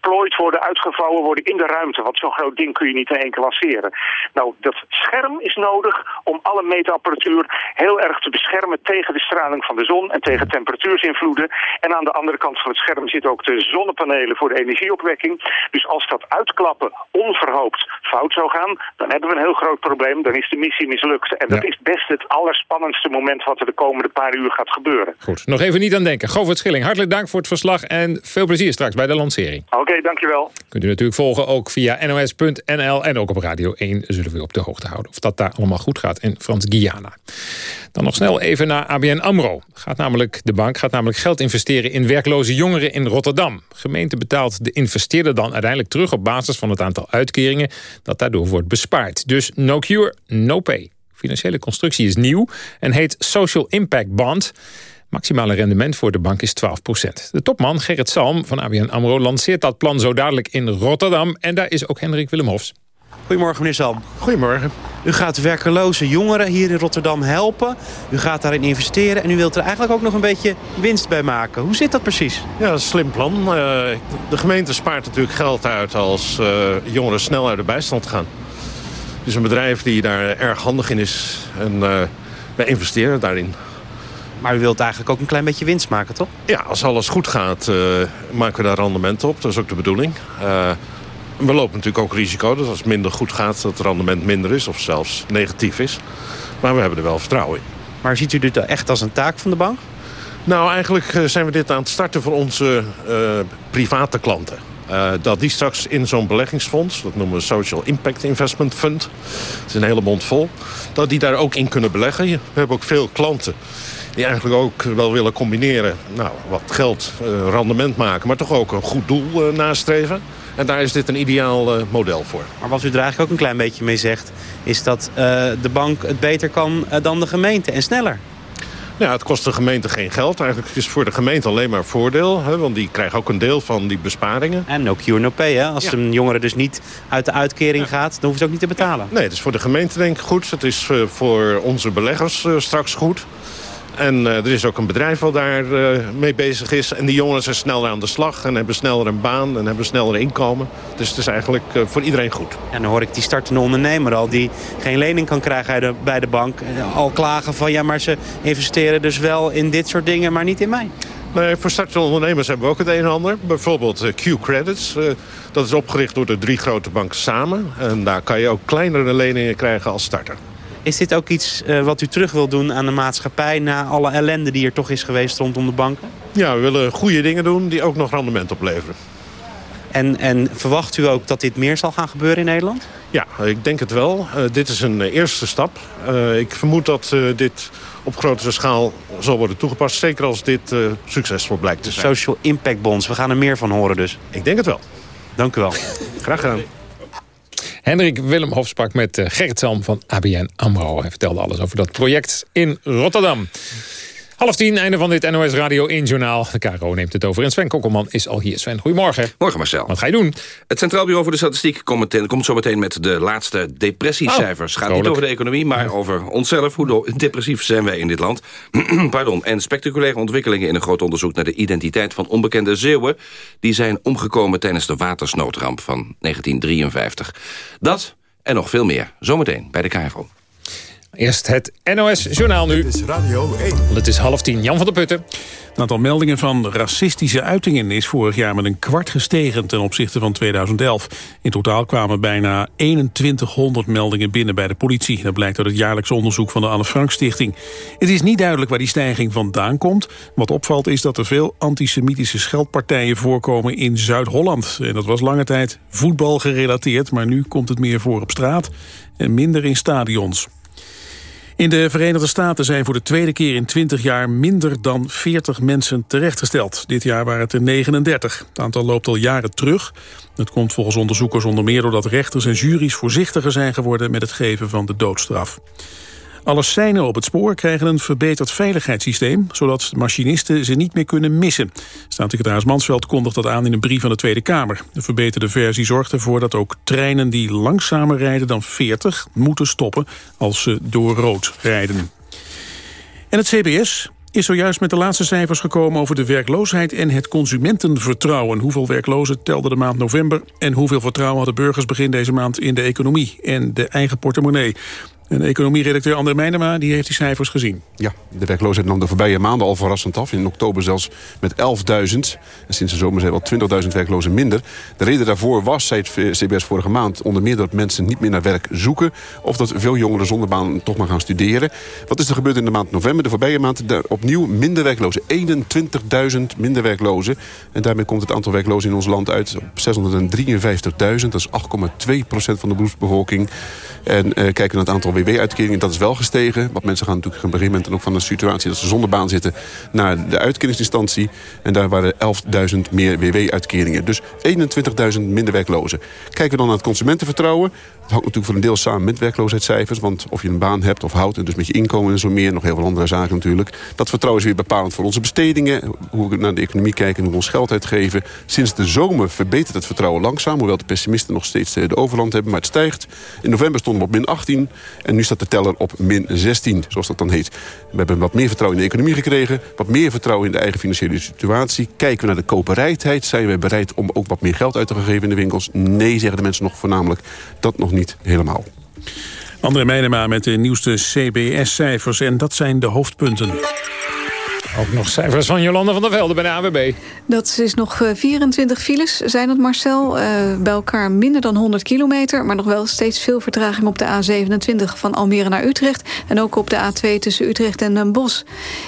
plooit worden, uitgevouwen worden in de ruimte. Want zo'n groot ding kun je niet in lanceren. Nou, dat scherm is nodig om alle meetapparatuur heel erg te beschermen tegen de straling van de zon en tegen temperatuursinvloeden. En aan de andere kant van het scherm zitten ook de zonnepanelen voor de energieopwekking. Dus als dat uitklappen onverhoopt fout zou gaan, dan hebben we een heel groot probleem. Dan is de missie mislukt. En dat is best het allerspannendste moment wat er de komende paar uur gaat gebeuren. Goed, nog even niet aan denken. Govert Schilling, hartelijk dank voor het verslag en veel plezier straks bij de lancering. Oké, dankjewel. Kunt u natuurlijk volgen ook via nos.nl en ook op Radio 1 zullen we op de hoogte houden. Of dat daar allemaal goed gaat in Frans-Guyana. Dan nog snel even naar ABN AMRO. Gaat namelijk, de bank gaat namelijk geld investeren in werkloze jongeren in Rotterdam. Gemeente betaalt de investeerder dan uiteindelijk terug op basis van het aantal uitkeringen dat daardoor wordt bespaard. Dus no cure, no pay. Financiële constructie is nieuw en heet Social Impact Bond. Maximale rendement voor de bank is 12% De topman Gerrit Salm van ABN AMRO lanceert dat plan zo dadelijk in Rotterdam. En daar is ook Hendrik Willem Hofs. Goedemorgen, meneer Salm. Goedemorgen. U gaat werkeloze jongeren hier in Rotterdam helpen. U gaat daarin investeren en u wilt er eigenlijk ook nog een beetje winst bij maken. Hoe zit dat precies? Ja, dat is slim plan. Uh, de gemeente spaart natuurlijk geld uit als uh, jongeren snel uit de bijstand gaan. Dus een bedrijf die daar erg handig in is. En uh, wij investeren daarin. Maar u wilt eigenlijk ook een klein beetje winst maken, toch? Ja, als alles goed gaat, maken we daar rendement op. Dat is ook de bedoeling. We lopen natuurlijk ook risico dat als het minder goed gaat... dat het rendement minder is of zelfs negatief is. Maar we hebben er wel vertrouwen in. Maar ziet u dit echt als een taak van de bank? Nou, eigenlijk eh, zijn we dit aan het starten voor onze uh, private klanten. Uh, dat die straks in zo'n beleggingsfonds, dat noemen we Social Impact Investment Fund... het is een hele mond vol, dat die daar ook in kunnen beleggen. We hebben ook veel klanten die eigenlijk ook wel willen combineren. Nou, wat geld, uh, rendement maken, maar toch ook een goed doel uh, nastreven. En daar is dit een ideaal model voor. Maar wat u er eigenlijk ook een klein beetje mee zegt... is dat de bank het beter kan dan de gemeente en sneller. Ja, het kost de gemeente geen geld. Eigenlijk is het voor de gemeente alleen maar voordeel. Hè, want die krijgen ook een deel van die besparingen. En no cure, no pay. Hè? Als ja. een jongere dus niet uit de uitkering ja. gaat... dan hoeven ze ook niet te betalen. Nee, het is voor de gemeente denk ik goed. Het is voor onze beleggers straks goed. En uh, er is ook een bedrijf wat daar uh, mee bezig is. En die jongeren zijn sneller aan de slag en hebben sneller een baan en hebben sneller inkomen. Dus het is eigenlijk uh, voor iedereen goed. En dan hoor ik die startende ondernemer al die geen lening kan krijgen bij de bank. Al klagen van ja, maar ze investeren dus wel in dit soort dingen, maar niet in mij. Nee, voor startende ondernemers hebben we ook het een en ander. Bijvoorbeeld Q-Credits. dat is opgericht door de drie grote banken samen. En daar kan je ook kleinere leningen krijgen als starter. Is dit ook iets eh, wat u terug wil doen aan de maatschappij... na alle ellende die er toch is geweest rondom de banken? Ja, we willen goede dingen doen die ook nog rendement opleveren. En, en verwacht u ook dat dit meer zal gaan gebeuren in Nederland? Ja, ik denk het wel. Uh, dit is een uh, eerste stap. Uh, ik vermoed dat dit op grotere schaal zal worden toegepast. Zeker als dit succesvol blijkt te zijn. Social Impact Bonds, we gaan er meer van horen dus. Ik denk het wel. Dank u wel. Graag gedaan. Hendrik Willem sprak met Gerrit Salm van ABN AMRO. Hij vertelde alles over dat project in Rotterdam. Half tien, einde van dit NOS Radio 1 Journaal. De KRO neemt het over en Sven Kokkelman is al hier. Sven, goedemorgen. Morgen Marcel. Wat ga je doen? Het Centraal Bureau voor de Statistiek komt, meteen, komt zo meteen met de laatste depressiecijfers. Oh, Gaat niet over de economie, maar over onszelf. Hoe depressief zijn wij in dit land? Pardon. En spectaculaire ontwikkelingen in een groot onderzoek... naar de identiteit van onbekende Zeeuwen. Die zijn omgekomen tijdens de watersnoodramp van 1953. Dat en nog veel meer. Zometeen bij de KRO. Eerst het NOS-journaal nu. Het is Radio 1. Het is half tien. Jan van der Putten. Het aantal meldingen van racistische uitingen is vorig jaar met een kwart gestegen ten opzichte van 2011. In totaal kwamen bijna 2100 meldingen binnen bij de politie. Dat blijkt uit het jaarlijks onderzoek van de Anne Frank Stichting. Het is niet duidelijk waar die stijging vandaan komt. Wat opvalt is dat er veel antisemitische scheldpartijen voorkomen in Zuid-Holland. En dat was lange tijd voetbal gerelateerd, maar nu komt het meer voor op straat en minder in stadions. In de Verenigde Staten zijn voor de tweede keer in 20 jaar minder dan 40 mensen terechtgesteld. Dit jaar waren het er 39. Het aantal loopt al jaren terug. Het komt volgens onderzoekers onder meer doordat rechters en juries voorzichtiger zijn geworden met het geven van de doodstraf. Alle op het spoor krijgen een verbeterd veiligheidssysteem... zodat machinisten ze niet meer kunnen missen. Staatssecretaris Mansveld kondigt dat aan in een brief van de Tweede Kamer. De verbeterde versie zorgt ervoor dat ook treinen die langzamer rijden dan 40... moeten stoppen als ze door rood rijden. En het CBS is zojuist met de laatste cijfers gekomen over de werkloosheid en het consumentenvertrouwen. Hoeveel werklozen telde de maand november en hoeveel vertrouwen hadden burgers begin deze maand in de economie en de eigen portemonnee. En economieredacteur André Meijnema die heeft die cijfers gezien. Ja, de werkloosheid nam de voorbije maanden al verrassend af. In oktober zelfs met 11.000. En sinds de zomer zijn wel 20.000 werklozen minder. De reden daarvoor was, zei het CBS vorige maand... onder meer dat mensen niet meer naar werk zoeken... of dat veel jongeren zonder baan toch maar gaan studeren. Wat is er gebeurd in de maand november? De voorbije maand opnieuw minder werklozen. 21.000 minder werklozen. En daarmee komt het aantal werklozen in ons land uit op 653.000. Dat is 8,2% van de beroepsbevolking. En uh, kijken naar het aantal WW-uitkeringen, dat is wel gestegen. Want mensen gaan natuurlijk een gegeven ook van de situatie... dat ze zonder baan zitten naar de uitkeringsinstantie. En daar waren 11.000 meer WW-uitkeringen. Dus 21.000 minder werklozen. Kijken we dan naar het consumentenvertrouwen. Het hangt natuurlijk voor een deel samen met werkloosheidscijfers. Want of je een baan hebt of houdt en dus met je inkomen en zo meer... nog heel veel andere zaken natuurlijk. Dat vertrouwen is weer bepalend voor onze bestedingen. Hoe we naar de economie kijken en hoe we ons geld uitgeven. Sinds de zomer verbetert het vertrouwen langzaam. Hoewel de pessimisten nog steeds de overland hebben. Maar het stijgt. In november stonden we op min 18. En nu staat de teller op min 16, zoals dat dan heet. We hebben wat meer vertrouwen in de economie gekregen. Wat meer vertrouwen in de eigen financiële situatie. Kijken we naar de koperijtheid. Zijn wij bereid om ook wat meer geld uit te geven in de winkels? Nee, zeggen de mensen nog voornamelijk. Dat nog niet helemaal. André Meijnema met de nieuwste CBS-cijfers. En dat zijn de hoofdpunten. Ook nog cijfers van Jolanda van der Velde bij de AWB. Dat is nog 24 eh, files, zijn het Marcel. Uh, bij elkaar minder dan 100 kilometer... maar nog wel steeds veel vertraging op de A27 van Almere naar Utrecht... en ook op de A2 tussen Utrecht en Den Bosch.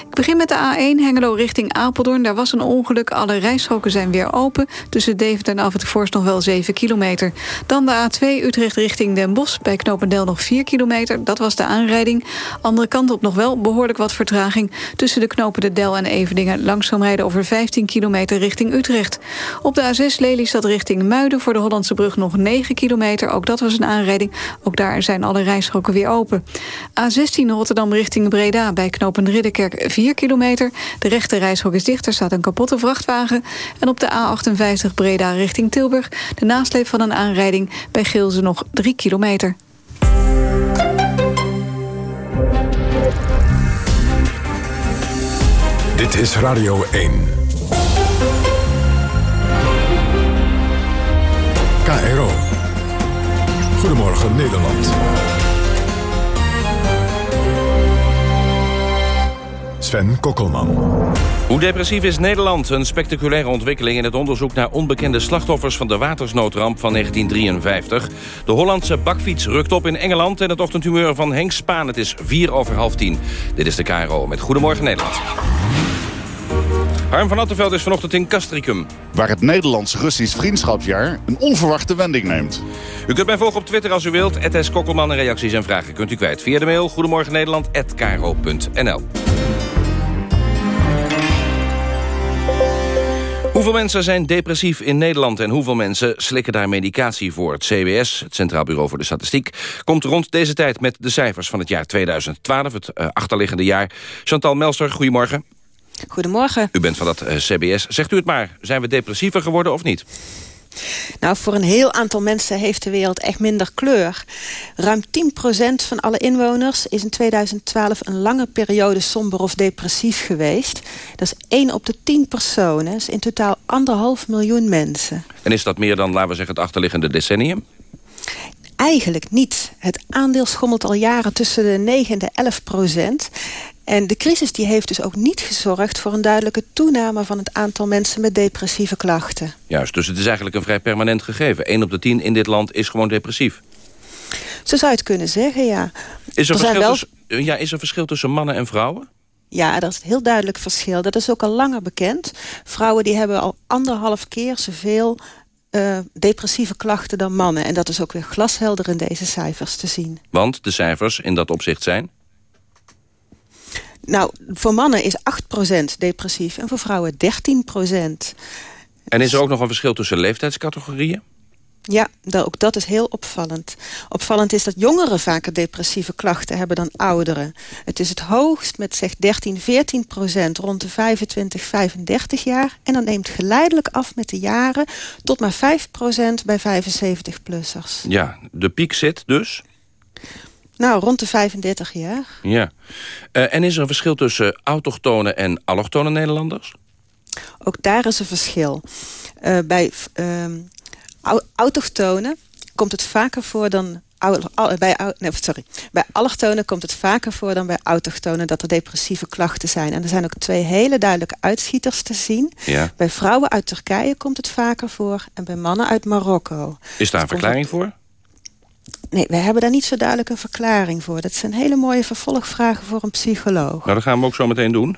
Ik begin met de A1 Hengelo richting Apeldoorn. Daar was een ongeluk, alle rijstroken zijn weer open. Tussen Deventer en Forst nog wel 7 kilometer. Dan de A2 Utrecht richting Den Bosch. Bij Knopendel nog 4 kilometer, dat was de aanrijding. Andere kant op nog wel behoorlijk wat vertraging... tussen de knopen de Del en Eveningen langzaam rijden over 15 kilometer richting Utrecht. Op de A6 Lelystad richting Muiden voor de Hollandse brug nog 9 kilometer. Ook dat was een aanrijding. Ook daar zijn alle rijstroken weer open. A16 Rotterdam richting Breda bij knooppunt Ridderkerk 4 kilometer. De rechte reishok is dicht, er staat een kapotte vrachtwagen. En op de A58 Breda richting Tilburg de nasleep van een aanrijding bij Geelze nog 3 kilometer. Dit is Radio 1. KRO. Goedemorgen Nederland. Sven Kokkelman. Hoe depressief is Nederland? Een spectaculaire ontwikkeling in het onderzoek naar onbekende slachtoffers van de watersnoodramp van 1953. De Hollandse bakfiets rukt op in Engeland en het ochtendhumeur van Henk Spaan. Het is vier over half tien. Dit is de KRO met Goedemorgen Nederland. Harm van Attenveld is vanochtend in Castricum. Waar het Nederlands-Russisch vriendschapsjaar een onverwachte wending neemt. U kunt mij volgen op Twitter als u wilt. Het Kokkelman en reacties en vragen kunt u kwijt via de mail. Goedemorgen Nederland, Hoeveel mensen zijn depressief in Nederland en hoeveel mensen slikken daar medicatie voor? Het CBS, het Centraal Bureau voor de Statistiek, komt rond deze tijd met de cijfers van het jaar 2012, het uh, achterliggende jaar. Chantal Melster, goedemorgen. Goedemorgen. U bent van dat uh, CBS. Zegt u het maar, zijn we depressiever geworden of niet? Nou, voor een heel aantal mensen heeft de wereld echt minder kleur. Ruim 10% van alle inwoners is in 2012 een lange periode somber of depressief geweest. Dat is 1 op de 10 personen. Dat is in totaal anderhalf miljoen mensen. En is dat meer dan, laten we zeggen, het achterliggende decennium? Eigenlijk niet. Het aandeel schommelt al jaren tussen de 9 en de 11 procent. En de crisis die heeft dus ook niet gezorgd voor een duidelijke toename van het aantal mensen met depressieve klachten. Juist, dus het is eigenlijk een vrij permanent gegeven. 1 op de 10 in dit land is gewoon depressief. Zo zou je het kunnen zeggen, ja. Is er, verschil, tussen, ja, is er verschil tussen mannen en vrouwen? Ja, dat is een heel duidelijk verschil. Dat is ook al langer bekend. Vrouwen die hebben al anderhalf keer zoveel uh, depressieve klachten dan mannen. En dat is ook weer glashelder in deze cijfers te zien. Want de cijfers in dat opzicht zijn? Nou, voor mannen is 8% depressief en voor vrouwen 13%. En is er ook nog een verschil tussen leeftijdscategorieën? Ja, ook dat is heel opvallend. Opvallend is dat jongeren vaker depressieve klachten hebben dan ouderen. Het is het hoogst met zeg 13, 14 procent rond de 25, 35 jaar. En dan neemt geleidelijk af met de jaren tot maar 5 procent bij 75-plussers. Ja, de piek zit dus? Nou, rond de 35 jaar. Ja. Uh, en is er een verschil tussen autochtone en allochtone Nederlanders? Ook daar is een verschil. Uh, bij uh, autochtonen komt het vaker voor dan... Bij, nee, sorry. bij allochtonen komt het vaker voor dan bij autochtonen... dat er depressieve klachten zijn. En er zijn ook twee hele duidelijke uitschieters te zien. Ja. Bij vrouwen uit Turkije komt het vaker voor... en bij mannen uit Marokko. Is daar een verklaring voor? Nee, we hebben daar niet zo duidelijk een verklaring voor. Dat zijn hele mooie vervolgvragen voor een psycholoog. Nou, dat gaan we ook zo meteen doen.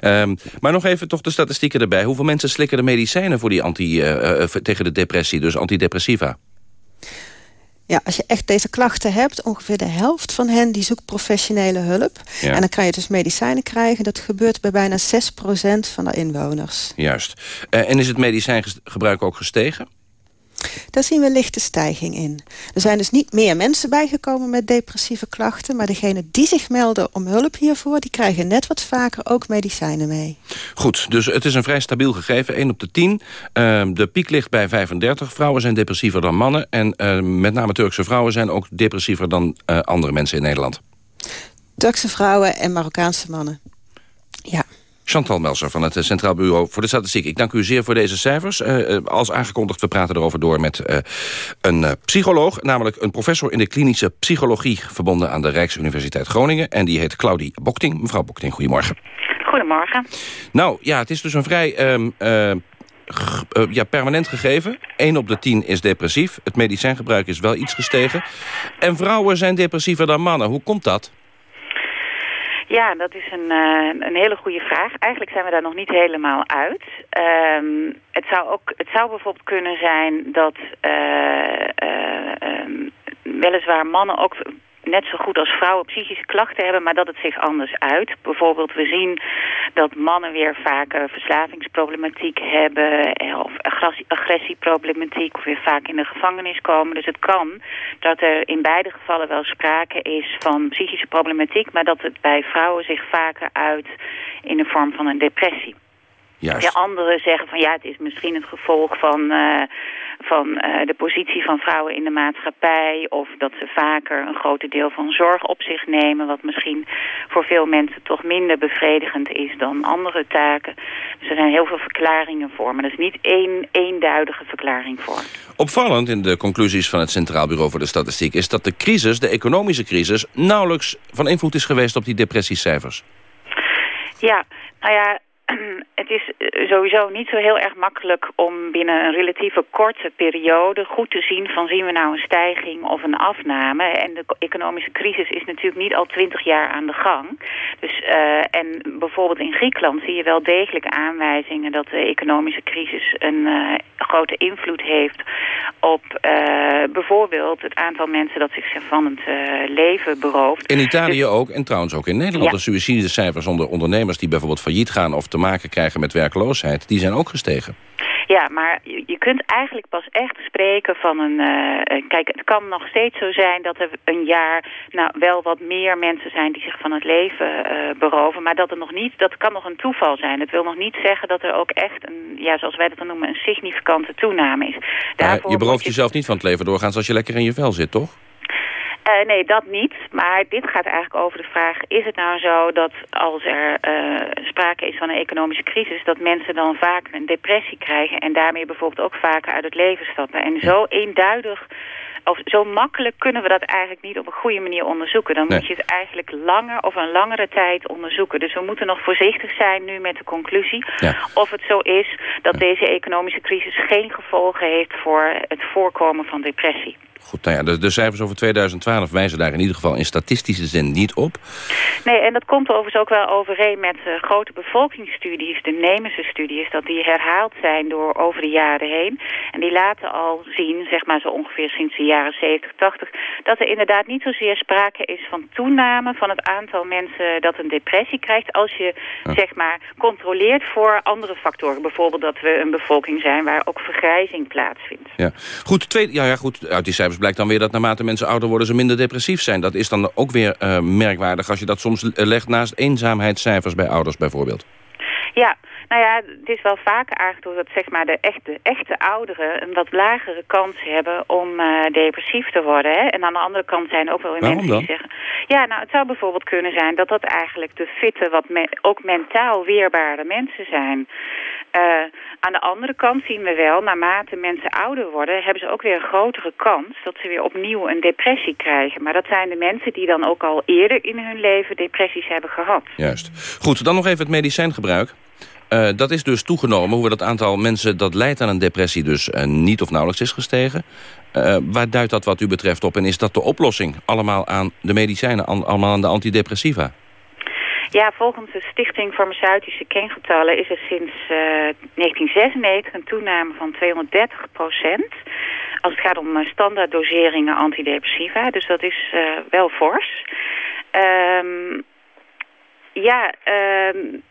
um, maar nog even toch de statistieken erbij. Hoeveel mensen slikken de medicijnen voor die anti, uh, uh, tegen de depressie, dus antidepressiva? Ja, als je echt deze klachten hebt, ongeveer de helft van hen die zoekt professionele hulp. Ja. En dan kan je dus medicijnen krijgen. Dat gebeurt bij bijna 6% van de inwoners. Juist. Uh, en is het medicijngebruik ook gestegen? Daar zien we lichte stijging in. Er zijn dus niet meer mensen bijgekomen met depressieve klachten... maar degenen die zich melden om hulp hiervoor... die krijgen net wat vaker ook medicijnen mee. Goed, dus het is een vrij stabiel gegeven. 1 op de 10. Uh, de piek ligt bij 35. Vrouwen zijn depressiever dan mannen. En uh, met name Turkse vrouwen zijn ook depressiever dan uh, andere mensen in Nederland. Turkse vrouwen en Marokkaanse mannen. Ja. Chantal Melser van het Centraal Bureau voor de Statistiek. Ik dank u zeer voor deze cijfers. Uh, als aangekondigd, we praten erover door met uh, een uh, psycholoog... namelijk een professor in de klinische psychologie... verbonden aan de Rijksuniversiteit Groningen. En die heet Claudie Bokting. Mevrouw Bokting, goedemorgen. Goedemorgen. Nou, ja, het is dus een vrij... Um, ja, permanent gegeven. 1 op de 10 is depressief. Het medicijngebruik is wel iets gestegen. En vrouwen zijn depressiever dan mannen. Hoe komt dat? Ja, dat is een, uh, een hele goede vraag. Eigenlijk zijn we daar nog niet helemaal uit. Um, het, zou ook, het zou bijvoorbeeld kunnen zijn dat uh, uh, um, weliswaar mannen ook net zo goed als vrouwen psychische klachten hebben, maar dat het zich anders uit. Bijvoorbeeld, we zien dat mannen weer vaker verslavingsproblematiek hebben eh, of agressieproblematiek of weer vaak in de gevangenis komen. Dus het kan dat er in beide gevallen wel sprake is van psychische problematiek, maar dat het bij vrouwen zich vaker uit in de vorm van een depressie. Juist. Anderen zeggen van ja, het is misschien het gevolg van, uh, van uh, de positie van vrouwen in de maatschappij. Of dat ze vaker een groot deel van zorg op zich nemen. Wat misschien voor veel mensen toch minder bevredigend is dan andere taken. Dus er zijn heel veel verklaringen voor. Maar er is niet één eenduidige verklaring voor. Opvallend in de conclusies van het Centraal Bureau voor de Statistiek... is dat de crisis, de economische crisis, nauwelijks van invloed is geweest op die depressiecijfers. Ja, nou ja, het is eh, sowieso niet zo heel erg makkelijk om binnen een relatieve korte periode goed te zien van zien we nou een stijging of een afname. En de economische crisis is natuurlijk niet al twintig jaar aan de gang. Dus, uh, en bijvoorbeeld in Griekenland zie je wel degelijk aanwijzingen dat de economische crisis een uh, grote invloed heeft op bijvoorbeeld het aantal mensen dat zich van het leven berooft. In Italië dus, ook en trouwens ook in Nederland. Ja. De suïcidecijfers onder ondernemers die bijvoorbeeld failliet gaan of te maken krijgen met werkloosheid, die zijn ook gestegen. Ja, maar je kunt eigenlijk pas echt spreken van een... Uh, kijk, het kan nog steeds zo zijn dat er een jaar nou, wel wat meer mensen zijn die zich van het leven uh, beroven. Maar dat, er nog niet, dat kan nog een toeval zijn. Het wil nog niet zeggen dat er ook echt, een, ja, zoals wij dat dan noemen, een significante toename is. Daarvoor je berooft je... jezelf niet van het leven doorgaans als je lekker in je vel zit, toch? Uh, nee, dat niet. Maar dit gaat eigenlijk over de vraag... is het nou zo dat als er uh, sprake is van een economische crisis... dat mensen dan vaak een depressie krijgen... en daarmee bijvoorbeeld ook vaker uit het leven stappen. En zo eenduidig... Of zo makkelijk kunnen we dat eigenlijk niet op een goede manier onderzoeken. Dan nee. moet je het eigenlijk langer of een langere tijd onderzoeken. Dus we moeten nog voorzichtig zijn nu met de conclusie. Ja. Of het zo is dat deze economische crisis geen gevolgen heeft voor het voorkomen van depressie. Goed, nou ja, de, de, cijfers over 2012 wijzen daar in ieder geval in statistische zin niet op. Nee, en dat komt overigens ook wel overeen met uh, grote bevolkingsstudies, de Nemense studies, dat die herhaald zijn door over de jaren heen. En die laten al zien, zeg maar zo ongeveer sinds de jaren 70, 80, dat er inderdaad niet zozeer sprake is van toename van het aantal mensen dat een depressie krijgt, als je, ja. zeg maar, controleert voor andere factoren. Bijvoorbeeld dat we een bevolking zijn waar ook vergrijzing plaatsvindt. Ja, goed, twee, ja, ja, goed uit die cijfers blijkt dan weer dat naarmate mensen ouder worden... ze minder depressief zijn. Dat is dan ook weer uh, merkwaardig als je dat soms legt naast eenzaamheidscijfers bij ouders bijvoorbeeld. Ja, nou ja, het is wel vaker aangetoond dat zeg maar, de echte, echte ouderen een wat lagere kans hebben om uh, depressief te worden. Hè? En aan de andere kant zijn ook wel weer Waarom mensen die zeggen... Ja, nou het zou bijvoorbeeld kunnen zijn dat dat eigenlijk de fitte, wat me ook mentaal weerbare mensen zijn. Uh, aan de andere kant zien we wel, naarmate mensen ouder worden... hebben ze ook weer een grotere kans dat ze weer opnieuw een depressie krijgen. Maar dat zijn de mensen die dan ook al eerder in hun leven depressies hebben gehad. Juist. Goed, dan nog even het medicijngebruik. Uh, dat is dus toegenomen, hoe dat aantal mensen dat leidt aan een depressie dus uh, niet of nauwelijks is gestegen. Uh, waar duidt dat wat u betreft op? En is dat de oplossing? Allemaal aan de medicijnen, allemaal aan de antidepressiva? Ja, volgens de Stichting Farmaceutische Kengetallen is er sinds uh, 1996 een toename van 230 procent. Als het gaat om standaarddoseringen antidepressiva. Dus dat is uh, wel fors. Um, ja, um,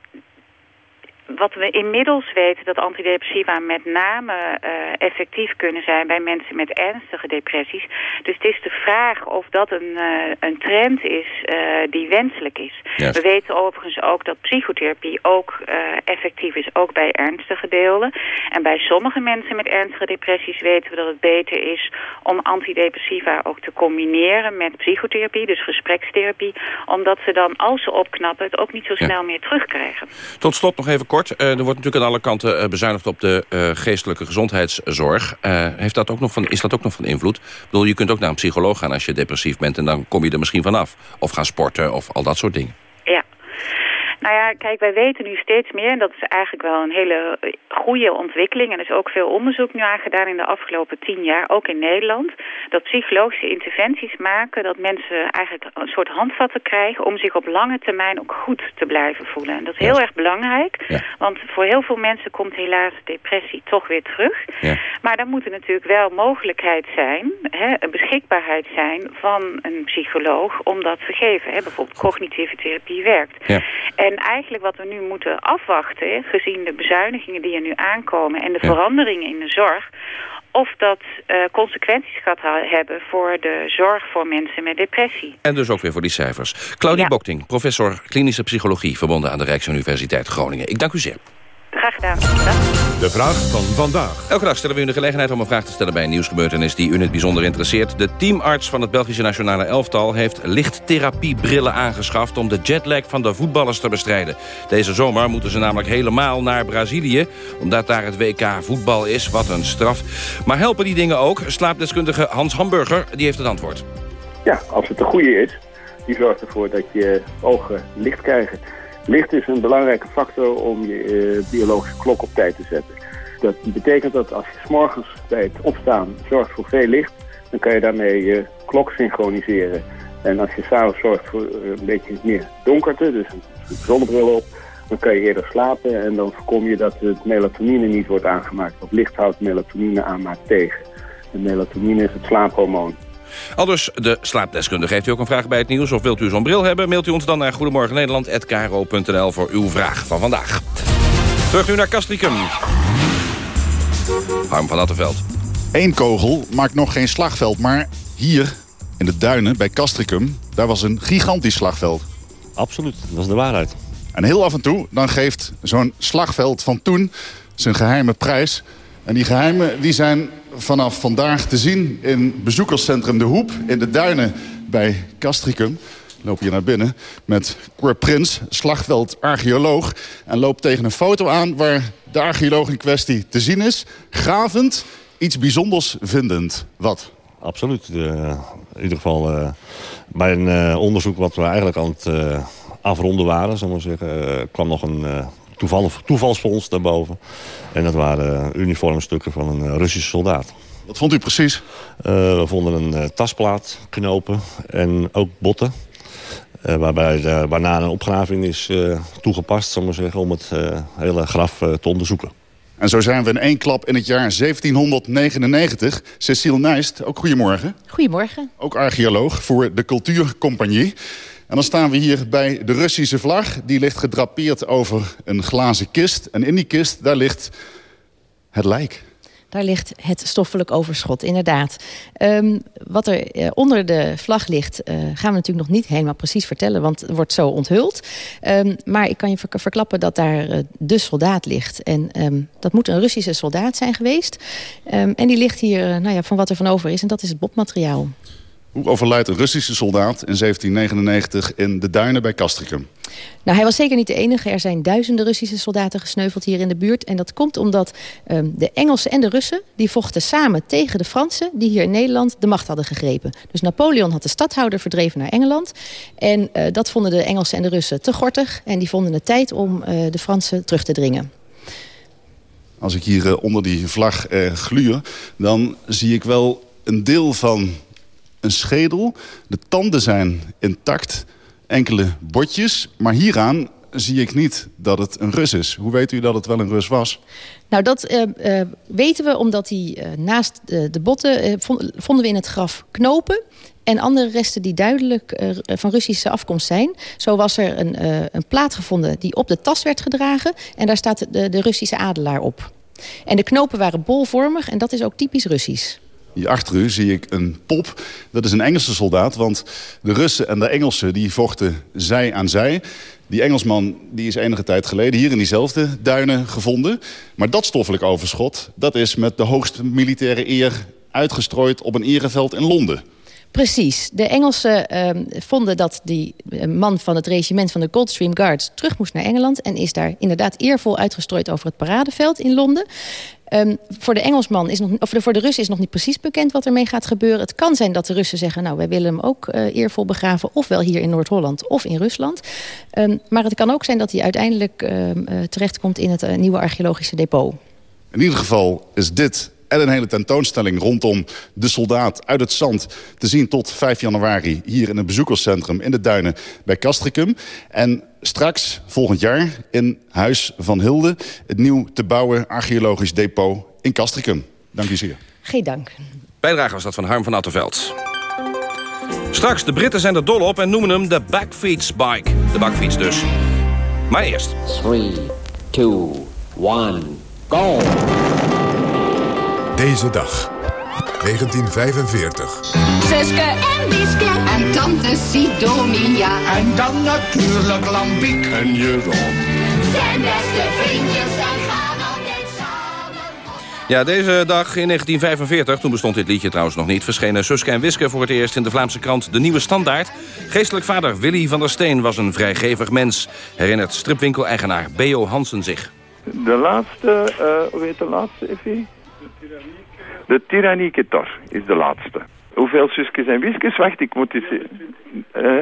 wat we inmiddels weten dat antidepressiva met name uh, effectief kunnen zijn bij mensen met ernstige depressies. Dus het is de vraag of dat een, uh, een trend is uh, die wenselijk is. Yes. We weten overigens ook dat psychotherapie ook effectief is, ook bij ernstige beelden. En bij sommige mensen met ernstige depressies weten we dat het beter is om antidepressiva ook te combineren met psychotherapie, dus gesprekstherapie. Omdat ze dan, als ze opknappen, het ook niet zo snel ja. meer terugkrijgen. Tot slot nog even kort. Uh, er wordt natuurlijk aan alle kanten uh, bezuinigd op de uh, geestelijke gezondheidszorg. heeft dat ook nog van, is dat ook nog van invloed? Ik bedoel, je kunt ook naar een psycholoog gaan als je depressief bent... en dan kom je er misschien vanaf. Of gaan sporten of al dat soort dingen. Nou ja, kijk, wij weten nu steeds meer, en dat is eigenlijk wel een hele goede ontwikkeling... en er is ook veel onderzoek nu aan gedaan in de afgelopen tien jaar, ook in Nederland... dat psychologische interventies maken dat mensen eigenlijk een soort handvatten krijgen... om zich op lange termijn ook goed te blijven voelen. En dat is heel ja. erg belangrijk, ja. want voor heel veel mensen komt helaas depressie toch weer terug. Ja. Maar dan moet er natuurlijk wel mogelijkheid zijn, hè, een beschikbaarheid zijn van een psycholoog om dat te geven. Hè. Bijvoorbeeld cognitieve therapie werkt. Ja. En eigenlijk wat we nu moeten afwachten, gezien de bezuinigingen die er nu aankomen en de ja. veranderingen in de zorg, of dat uh, consequenties gaat hebben voor de zorg voor mensen met depressie. En dus ook weer voor die cijfers. Claudie ja. Bokting, professor klinische psychologie... verbonden aan de Rijksuniversiteit Groningen. Ik dank u zeer. Graag gedaan. Dag. De vraag van vandaag. Elke dag stellen we u de gelegenheid om een vraag te stellen bij een nieuwsgebeurtenis die u in het bijzonder interesseert. De teamarts van het Belgische nationale elftal heeft lichttherapiebrillen aangeschaft om de jetlag van de voetballers te bestrijden. Deze zomer moeten ze namelijk helemaal naar Brazilië, omdat daar het WK voetbal is. Wat een straf. Maar helpen die dingen ook? Slaapdeskundige Hans Hamburger, die heeft het antwoord. Ja, als het de goede is, die zorgt ervoor dat je ogen licht krijgen. Licht is een belangrijke factor om je biologische klok op tijd te zetten. Dat betekent dat als je s morgens bij het opstaan zorgt voor veel licht, dan kan je daarmee je klok synchroniseren. En als je s'avonds zorgt voor een beetje meer donkerte, dus een zonnebril op, dan kan je eerder slapen en dan voorkom je dat het melatonine niet wordt aangemaakt. Want licht houdt melatonine aanmaakt tegen. En melatonine is het slaaphormoon. Al dus de slaapdeskundige. Heeft u ook een vraag bij het nieuws of wilt u zo'n bril hebben? Mailt u ons dan naar goedemorgennederland.kro.nl voor uw vraag van vandaag. Terug nu naar Castricum. Harm van Attenveld. Eén kogel maakt nog geen slagveld, maar hier in de duinen bij Castricum... daar was een gigantisch slagveld. Absoluut, dat is de waarheid. En heel af en toe dan geeft zo'n slagveld van toen zijn geheime prijs. En die geheimen die zijn vanaf vandaag te zien in bezoekerscentrum De Hoep... in de duinen bij Castricum. Loop hier naar binnen met Cor Prins, slagveld-archeoloog... en loop tegen een foto aan waar de archeoloog in kwestie te zien is. Gravend, iets bijzonders vindend. Wat? Absoluut. In ieder geval uh, bij een uh, onderzoek wat we eigenlijk aan het afronden waren, zal maar zeggen, kwam nog een toeval, toevalsfonds daarboven. En dat waren uniformstukken van een Russische soldaat. Wat vond u precies? we vonden een tasplaat, knopen en ook botten. Uh, waarbij de banaan opgraving is uh, toegepast, zal maar zeggen, om het uh, hele graf te onderzoeken. En zo zijn we in één klap in het jaar 1799. Cecile Nijst, ook goedemorgen. Goedemorgen. Ook archeoloog voor de Cultuurcompagnie. En dan staan we hier bij de Russische vlag. Die ligt gedrapeerd over een glazen kist. En in die kist, daar ligt het lijk. Daar ligt het stoffelijk overschot, inderdaad. Um, wat er uh, onder de vlag ligt, uh, gaan we natuurlijk nog niet helemaal precies vertellen... want het wordt zo onthuld. Um, maar ik kan je verklappen dat daar uh, de soldaat ligt. En um, dat moet een Russische soldaat zijn geweest. en die ligt hier nou ja, van wat er van over is. En dat is het botmateriaal. Hoe overlijdt een Russische soldaat in 1799 in de duinen bij Castricum? Nou, hij was zeker niet de enige. Er zijn duizenden Russische soldaten gesneuveld hier in de buurt. En dat komt omdat um, de Engelsen en de Russen... die vochten samen tegen de Fransen... die hier in Nederland de macht hadden gegrepen. Dus Napoleon had de stadhouder verdreven naar Engeland. En uh, dat vonden de Engelsen en de Russen te gortig. En die vonden het tijd om uh, de Fransen terug te dringen. Als ik hier uh, onder die vlag gluur... dan zie ik wel een deel van een schedel. De tanden zijn intact, enkele botjes. Maar hieraan zie ik niet dat het een Rus is. Hoe weet u dat het wel een Rus was? Nou, dat uh, uh, weten we omdat hij uh, naast de, de botten... vonden we in het graf knopen en andere resten die duidelijk van Russische afkomst zijn. Zo was er een, een plaat gevonden die op de tas werd gedragen... en daar staat de, de Russische adelaar op. En de knopen waren bolvormig en dat is ook typisch Russisch. Hier achter u zie ik een pop. Dat is een Engelse soldaat, want de Russen en de Engelsen die vochten zij aan zij. Die Engelsman die is enige tijd geleden hier in diezelfde duinen gevonden. Maar dat stoffelijk overschot, dat is met de hoogste militaire eer uitgestrooid op een ereveld in Londen. Precies. De Engelsen uh, vonden dat die man van het regiment van de Coldstream Guards terug moest naar Engeland. En is daar inderdaad eervol uitgestrooid over het paradeveld in Londen. Um, voor de Engelsman is nog, of voor de Russen is nog niet precies bekend wat ermee gaat gebeuren. Het kan zijn dat de Russen zeggen, nou wij willen hem ook uh, eervol begraven. Ofwel hier in Noord-Holland of in Rusland. Um, maar het kan ook zijn dat hij uiteindelijk uh, terechtkomt in het nieuwe archeologische depot. In ieder geval is dit en een hele tentoonstelling rondom de soldaat uit het zand... te zien tot 5 januari hier in het bezoekerscentrum in de Duinen bij Castricum. En straks, volgend jaar, in Huis van Hilde... het nieuw te bouwen archeologisch depot in Castricum. Dank u zeer. Geen dank. Bijdrage was dat van Harm van Attenveld. Straks, de Britten zijn er dol op en noemen hem de backfeeds bike. De bakfiets dus. Maar eerst. 3, 2, 1, go! Deze dag, 1945. Suske en Wiske en tante Sidonia. En dan natuurlijk Lambiek en Jeroen. Zijn beste vriendjes en gaan altijd samen. Ja, deze dag in 1945, toen bestond dit liedje trouwens nog niet... verschenen Suske en Wiske voor het eerst in de Vlaamse krant De Nieuwe Standaard. Geestelijk vader Willy van der Steen was een vrijgevig mens... herinnert stripwinkel-eigenaar B.O. Hansen zich. De laatste, uh, hoe heet de laatste, Effie? De tyrannieke tor is de laatste. Hoeveel zusjes en wiskes? Wacht, ik moet eens... eh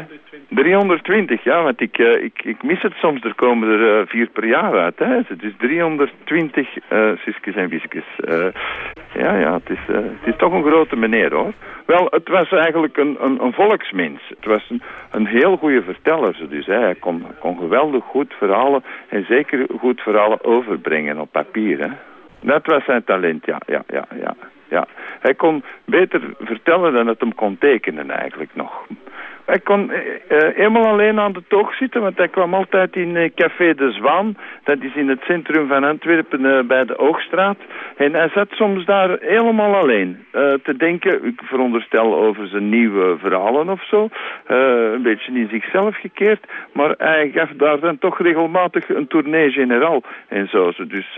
320, ja, want ik, eh, ik, ik mis het soms. Er komen er eh, vier per jaar uit. Hè. Dus 320 eh zusjes en wiskes. Eh, ja, ja, het is, het is toch een grote meneer, hoor. Wel, het was eigenlijk een, een, een volksmens. Het was een, een heel goede verteller. Dus hè. hij kon, kon geweldig goed verhalen en zeker goed verhalen overbrengen op papier. Hè. Dat was zijn talent, ja, ja, ja, ja. ja. Hij kon beter vertellen dan het hem kon tekenen eigenlijk nog. Hij kon eh, eh, eenmaal alleen aan de toog zitten, want hij kwam altijd in eh, Café de Zwaan. Dat is in het centrum van Antwerpen bij de Oogstraat. En hij zat soms daar helemaal alleen te denken, ik veronderstel over zijn nieuwe verhalen of zo. Een beetje in zichzelf gekeerd. Maar hij gaf daar dan toch regelmatig een tournee generaal en zo. Dus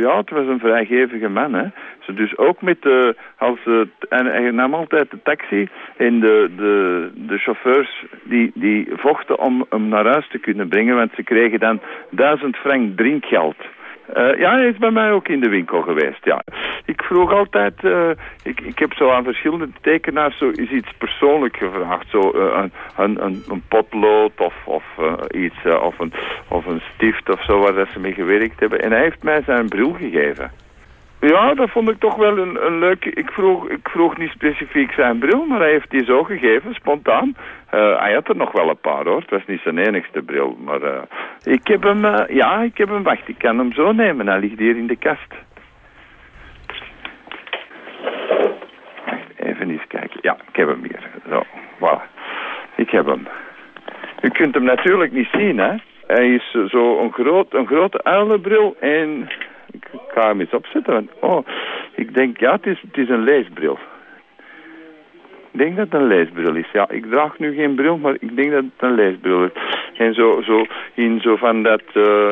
ja, het was een vrijgevige man. Hè. Dus ook met de, als, het en hij nam altijd de taxi en de, de, de chauffeurs die, die vochten om hem naar huis te kunnen brengen, want ze kregen dan duizend frank drinkgeld. Eh, ja, hij is bij mij ook in de winkel geweest, ja. Ik vroeg altijd, eh, ik, ik heb zo aan verschillende tekenaars zo is iets persoonlijk gevraagd. Zo eh, een, een, een, potlood of, of eh, iets, eh, of, een, of een stift of zo waar dat ze mee gewerkt hebben. En hij heeft mij zijn bril gegeven. Ja, dat vond ik toch wel een, een leuke... Ik vroeg, ik vroeg niet specifiek zijn bril, maar hij heeft die zo gegeven, spontaan. Eh, hij had er nog wel een paar, hoor. Het was niet zijn enigste bril. Maar eh, ik heb hem... eh, ja, ik heb hem... Wacht, ik kan hem zo nemen. Hij ligt hier in de kast. Even eens kijken. Ja, ik heb hem hier. Zo, voilà. Ik heb hem. U kunt hem natuurlijk niet zien, hè. Hij is zo een, groot, een grote uilenbril en... Ga hem eens opzetten. Oh, ik denk, ja, het is, het is een leesbril. Ik denk dat het een leesbril is. Ja, ik draag nu geen bril, maar ik denk dat het een leesbril is. En zo, zo in zo van dat... eh,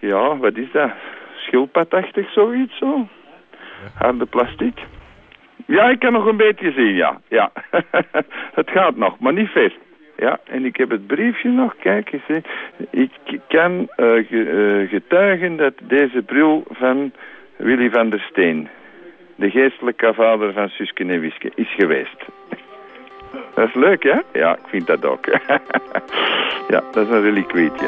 ja, wat is dat? Schildpadachtig zoiets, zo? Harde plastic. Ja, ik kan nog een beetje zien, ja. ja. het gaat nog, maar niet ver. Ja, en ik heb het briefje nog. Kijk eens, ik kan eh, eh, getuigen dat deze bril van Willy van der Steen, de geestelijke vader van Suske en Wiske, is geweest. Dat is leuk, hè? Ja, ik vind dat ook. ja, dat is een reliquietje.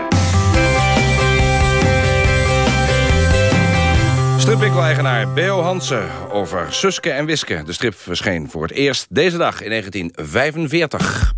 Stripwinkel-eigenaar Beo Hansen over Suske en Wiske. De strip verscheen voor het eerst deze dag in 1945.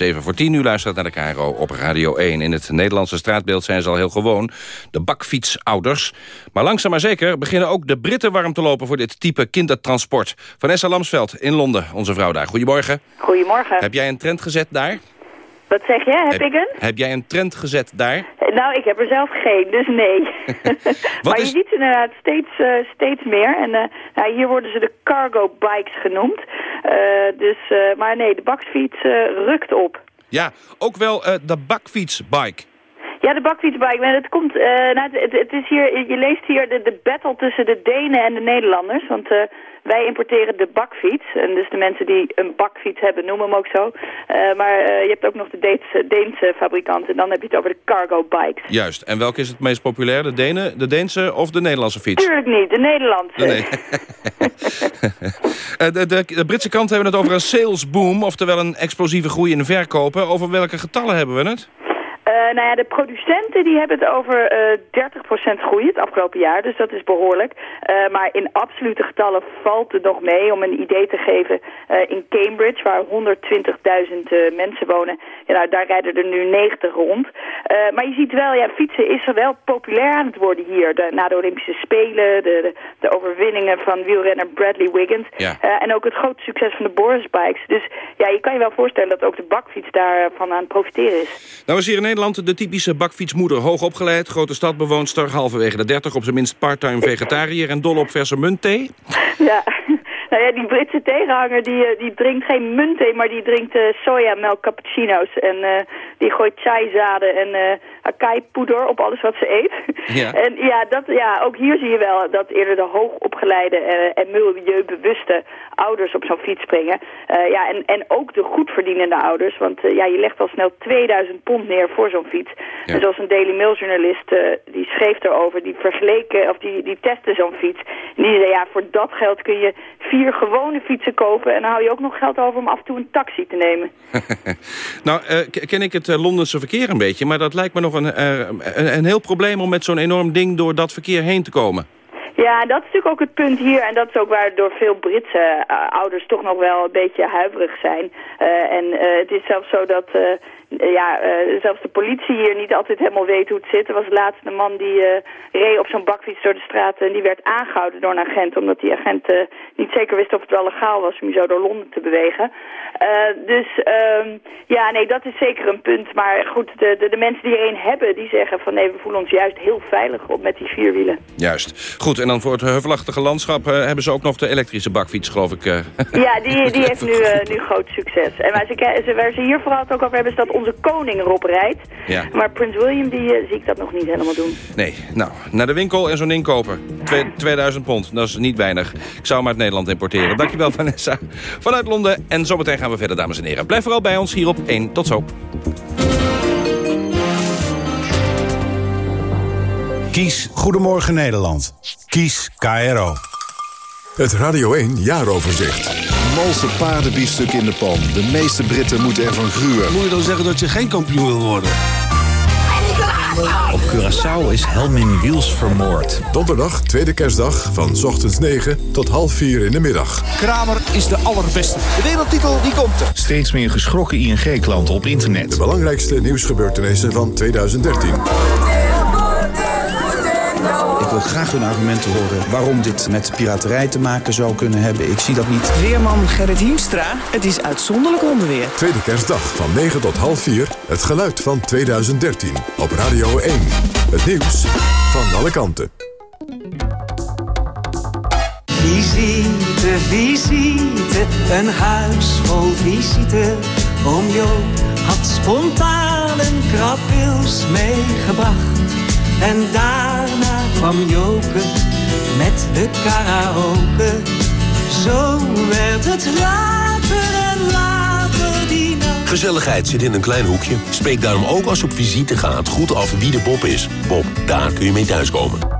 7 voor 10 u luistert naar de KRO op Radio 1. In het Nederlandse straatbeeld zijn ze al heel gewoon. De bakfietsouders. Maar langzaam maar zeker beginnen ook de Britten warm te lopen... voor dit type kindertransport. Vanessa Lamsveld in Londen, onze vrouw daar. Goedemorgen. Goedemorgen. Heb jij een trend gezet daar? Wat zeg je? Heb, ik een? Heb jij een trend gezet daar? Nou, ik heb er zelf geen, dus nee. maar je ziet ze inderdaad steeds, eh, steeds meer. En eh, nou, hier worden ze de cargo bikes genoemd. Eh, dus, maar nee, de bakfiets rukt op. Ja, ook wel de bakfietsbike. Ja, de bakfietsbike. Maar het komt, nou, het, het- is hier, je leest hier de, de battle tussen de Denen en de Nederlanders. Want wij importeren de bakfiets. En dus de mensen die een bakfiets hebben, noemen hem ook zo. Eh, maar eh, je hebt ook nog de Deense, Deense fabrikant. En dan heb je het over de cargo bikes. Juist. En welke is het meest populair? De, Denen, de Deense of de Nederlandse fiets? Tuurlijk niet, de Nederlandse. Nee. Eh, de, de, de Britse kant hebben het over een salesboom, oftewel een explosieve groei in de verkopen. Over welke getallen hebben we het? Eh, nou ja, de producenten die hebben het over eh 30% groei het afgelopen jaar, dus dat is behoorlijk. Eh, maar in absolute getallen valt het nog mee. Om een idee te geven, eh, in Cambridge, waar 120.000 eh, mensen wonen, ja, nou, daar rijden er nu 90 rond. Eh, maar je ziet wel, ja, fietsen is er wel populair aan het worden hier. De, na de Olympische Spelen, de, de, de overwinningen van wielrenner Bradley Wiggins. Ja. Eh, en ook het grote succes van de Boris Bikes. Dus ja, je kan je wel voorstellen dat ook de bakfiets daarvan aan het profiteren is. Nou is hier in Nederland de typische bakfietsmoeder. Hoog opgeleid, grote stadbewoonster, halverwege de 30, op zijn minst parttime vegetariër en dol op verse muntthee. Ja, nou ja, die Britse tegenhanger die, eh, die drinkt geen muntthee, maar die drinkt eh sojamelk cappuccino's. En eh, die gooit chaizaden en eh acai poeder op alles wat ze eet. Ja. En ja, dat, ja, ook hier zie je wel dat eerder de hoogopgeleide eh, en milieubewuste ouders op zo'n fiets springen. Ja, en, en ook de goedverdienende ouders, want ja, je legt al snel 2000 pond neer voor zo'n fiets. En zoals een Daily Mail journalist, die schreef erover, die vergeleken, of die, die testte zo'n fiets. En die zei, ja, voor dat geld kun je vier gewone fietsen kopen en dan hou je ook nog geld over om af en toe een taxi te nemen. Nou, eh, ken ik het eh, Londense verkeer een beetje, maar dat lijkt me nog een, eh, een, een heel probleem om met zo'n enorm ding door dat verkeer heen te komen. Ja, dat is natuurlijk ook het punt hier. En dat is ook waardoor veel Britse ouders toch nog wel een beetje huiverig zijn. En het is zelfs zo dat ja, eh, zelfs de politie hier niet altijd helemaal weet hoe het zit. Er was laatst een man die eh, reed op zo'n bakfiets door de straat en die werd aangehouden door een agent. Omdat die agent eh, niet zeker wist of het wel legaal was om je zo door Londen te bewegen. Eh, dus ehm, ja, nee, dat is zeker een punt. Maar goed, de, de, de mensen die er een hebben, die zeggen van nee, we voelen ons juist heel veilig op met die vierwielen. Juist. Goed, en dan voor het heuvelachtige landschap eh, hebben ze ook nog de elektrische bakfiets, geloof ik. eh. Ja, die, die heeft nu, eh, nu groot succes. En waar ze, waar ze hier vooral het ook over hebben, is dat onze koning erop rijdt. Ja. Maar Prins William, die eh, zie ik dat nog niet helemaal doen. Nee, nou, naar de winkel en zo'n ding kopen. Twee- 2000 pond, dat is niet weinig. Ik zou hem uit Nederland importeren. Dankjewel, Vanessa. Vanuit Londen. En zometeen gaan we verder, dames en heren. Blijf vooral bij ons hier op 1. Tot zo. Kies Goedemorgen Nederland. Kies KRO. Het Radio 1 jaaroverzicht. Malse paardenbiefstuk in de pan. De meeste Britten moeten ervan gruwen. Moet je dan zeggen dat je geen kampioen wil worden? Op Curaçao is Helmin Wiels vermoord. Donderdag, tweede kerstdag, van ochtends 9 tot half 4 in de middag. Kramer is de allerbeste. De wereldtitel die komt er. Steeds meer geschrokken ING-klanten op internet. De belangrijkste nieuwsgebeurtenissen van 2013. Ik wil graag hun argumenten horen waarom dit met piraterij te maken zou kunnen hebben. Ik zie dat niet. Weerman Gerrit Hiemstra. Het is uitzonderlijk onderweer. Tweede kerstdag van 9 tot half 4. Het geluid van 2013. Op Radio 1. Het nieuws van alle kanten. Visite, visite, een huis vol visite. Oom Jo had spontaan een krabwils meegebracht. En daarna kwam Joke met de karaoke. Zo werd het later en later die nacht. Gezelligheid zit in een klein hoekje. Spreek daarom ook als op visite gaat goed af wie de Bob is. Bob, daar kun je mee thuiskomen.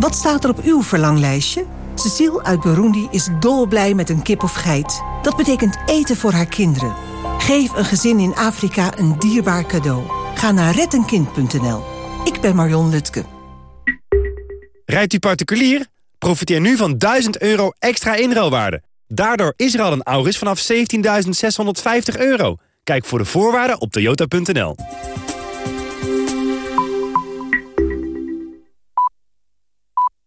Wat staat er op uw verlanglijstje? Cecile uit Burundi is dolblij met een kip of geit. Dat betekent eten voor haar kinderen. Geef een gezin in Afrika een dierbaar cadeau. Ga naar rettenkind.nl. Ik ben Marion Lutke. Rijdt u particulier? Profiteer nu van 1000 euro extra inruilwaarde. Daardoor is er al een Auris vanaf 17.650 euro. Kijk voor de voorwaarden op toyota.nl.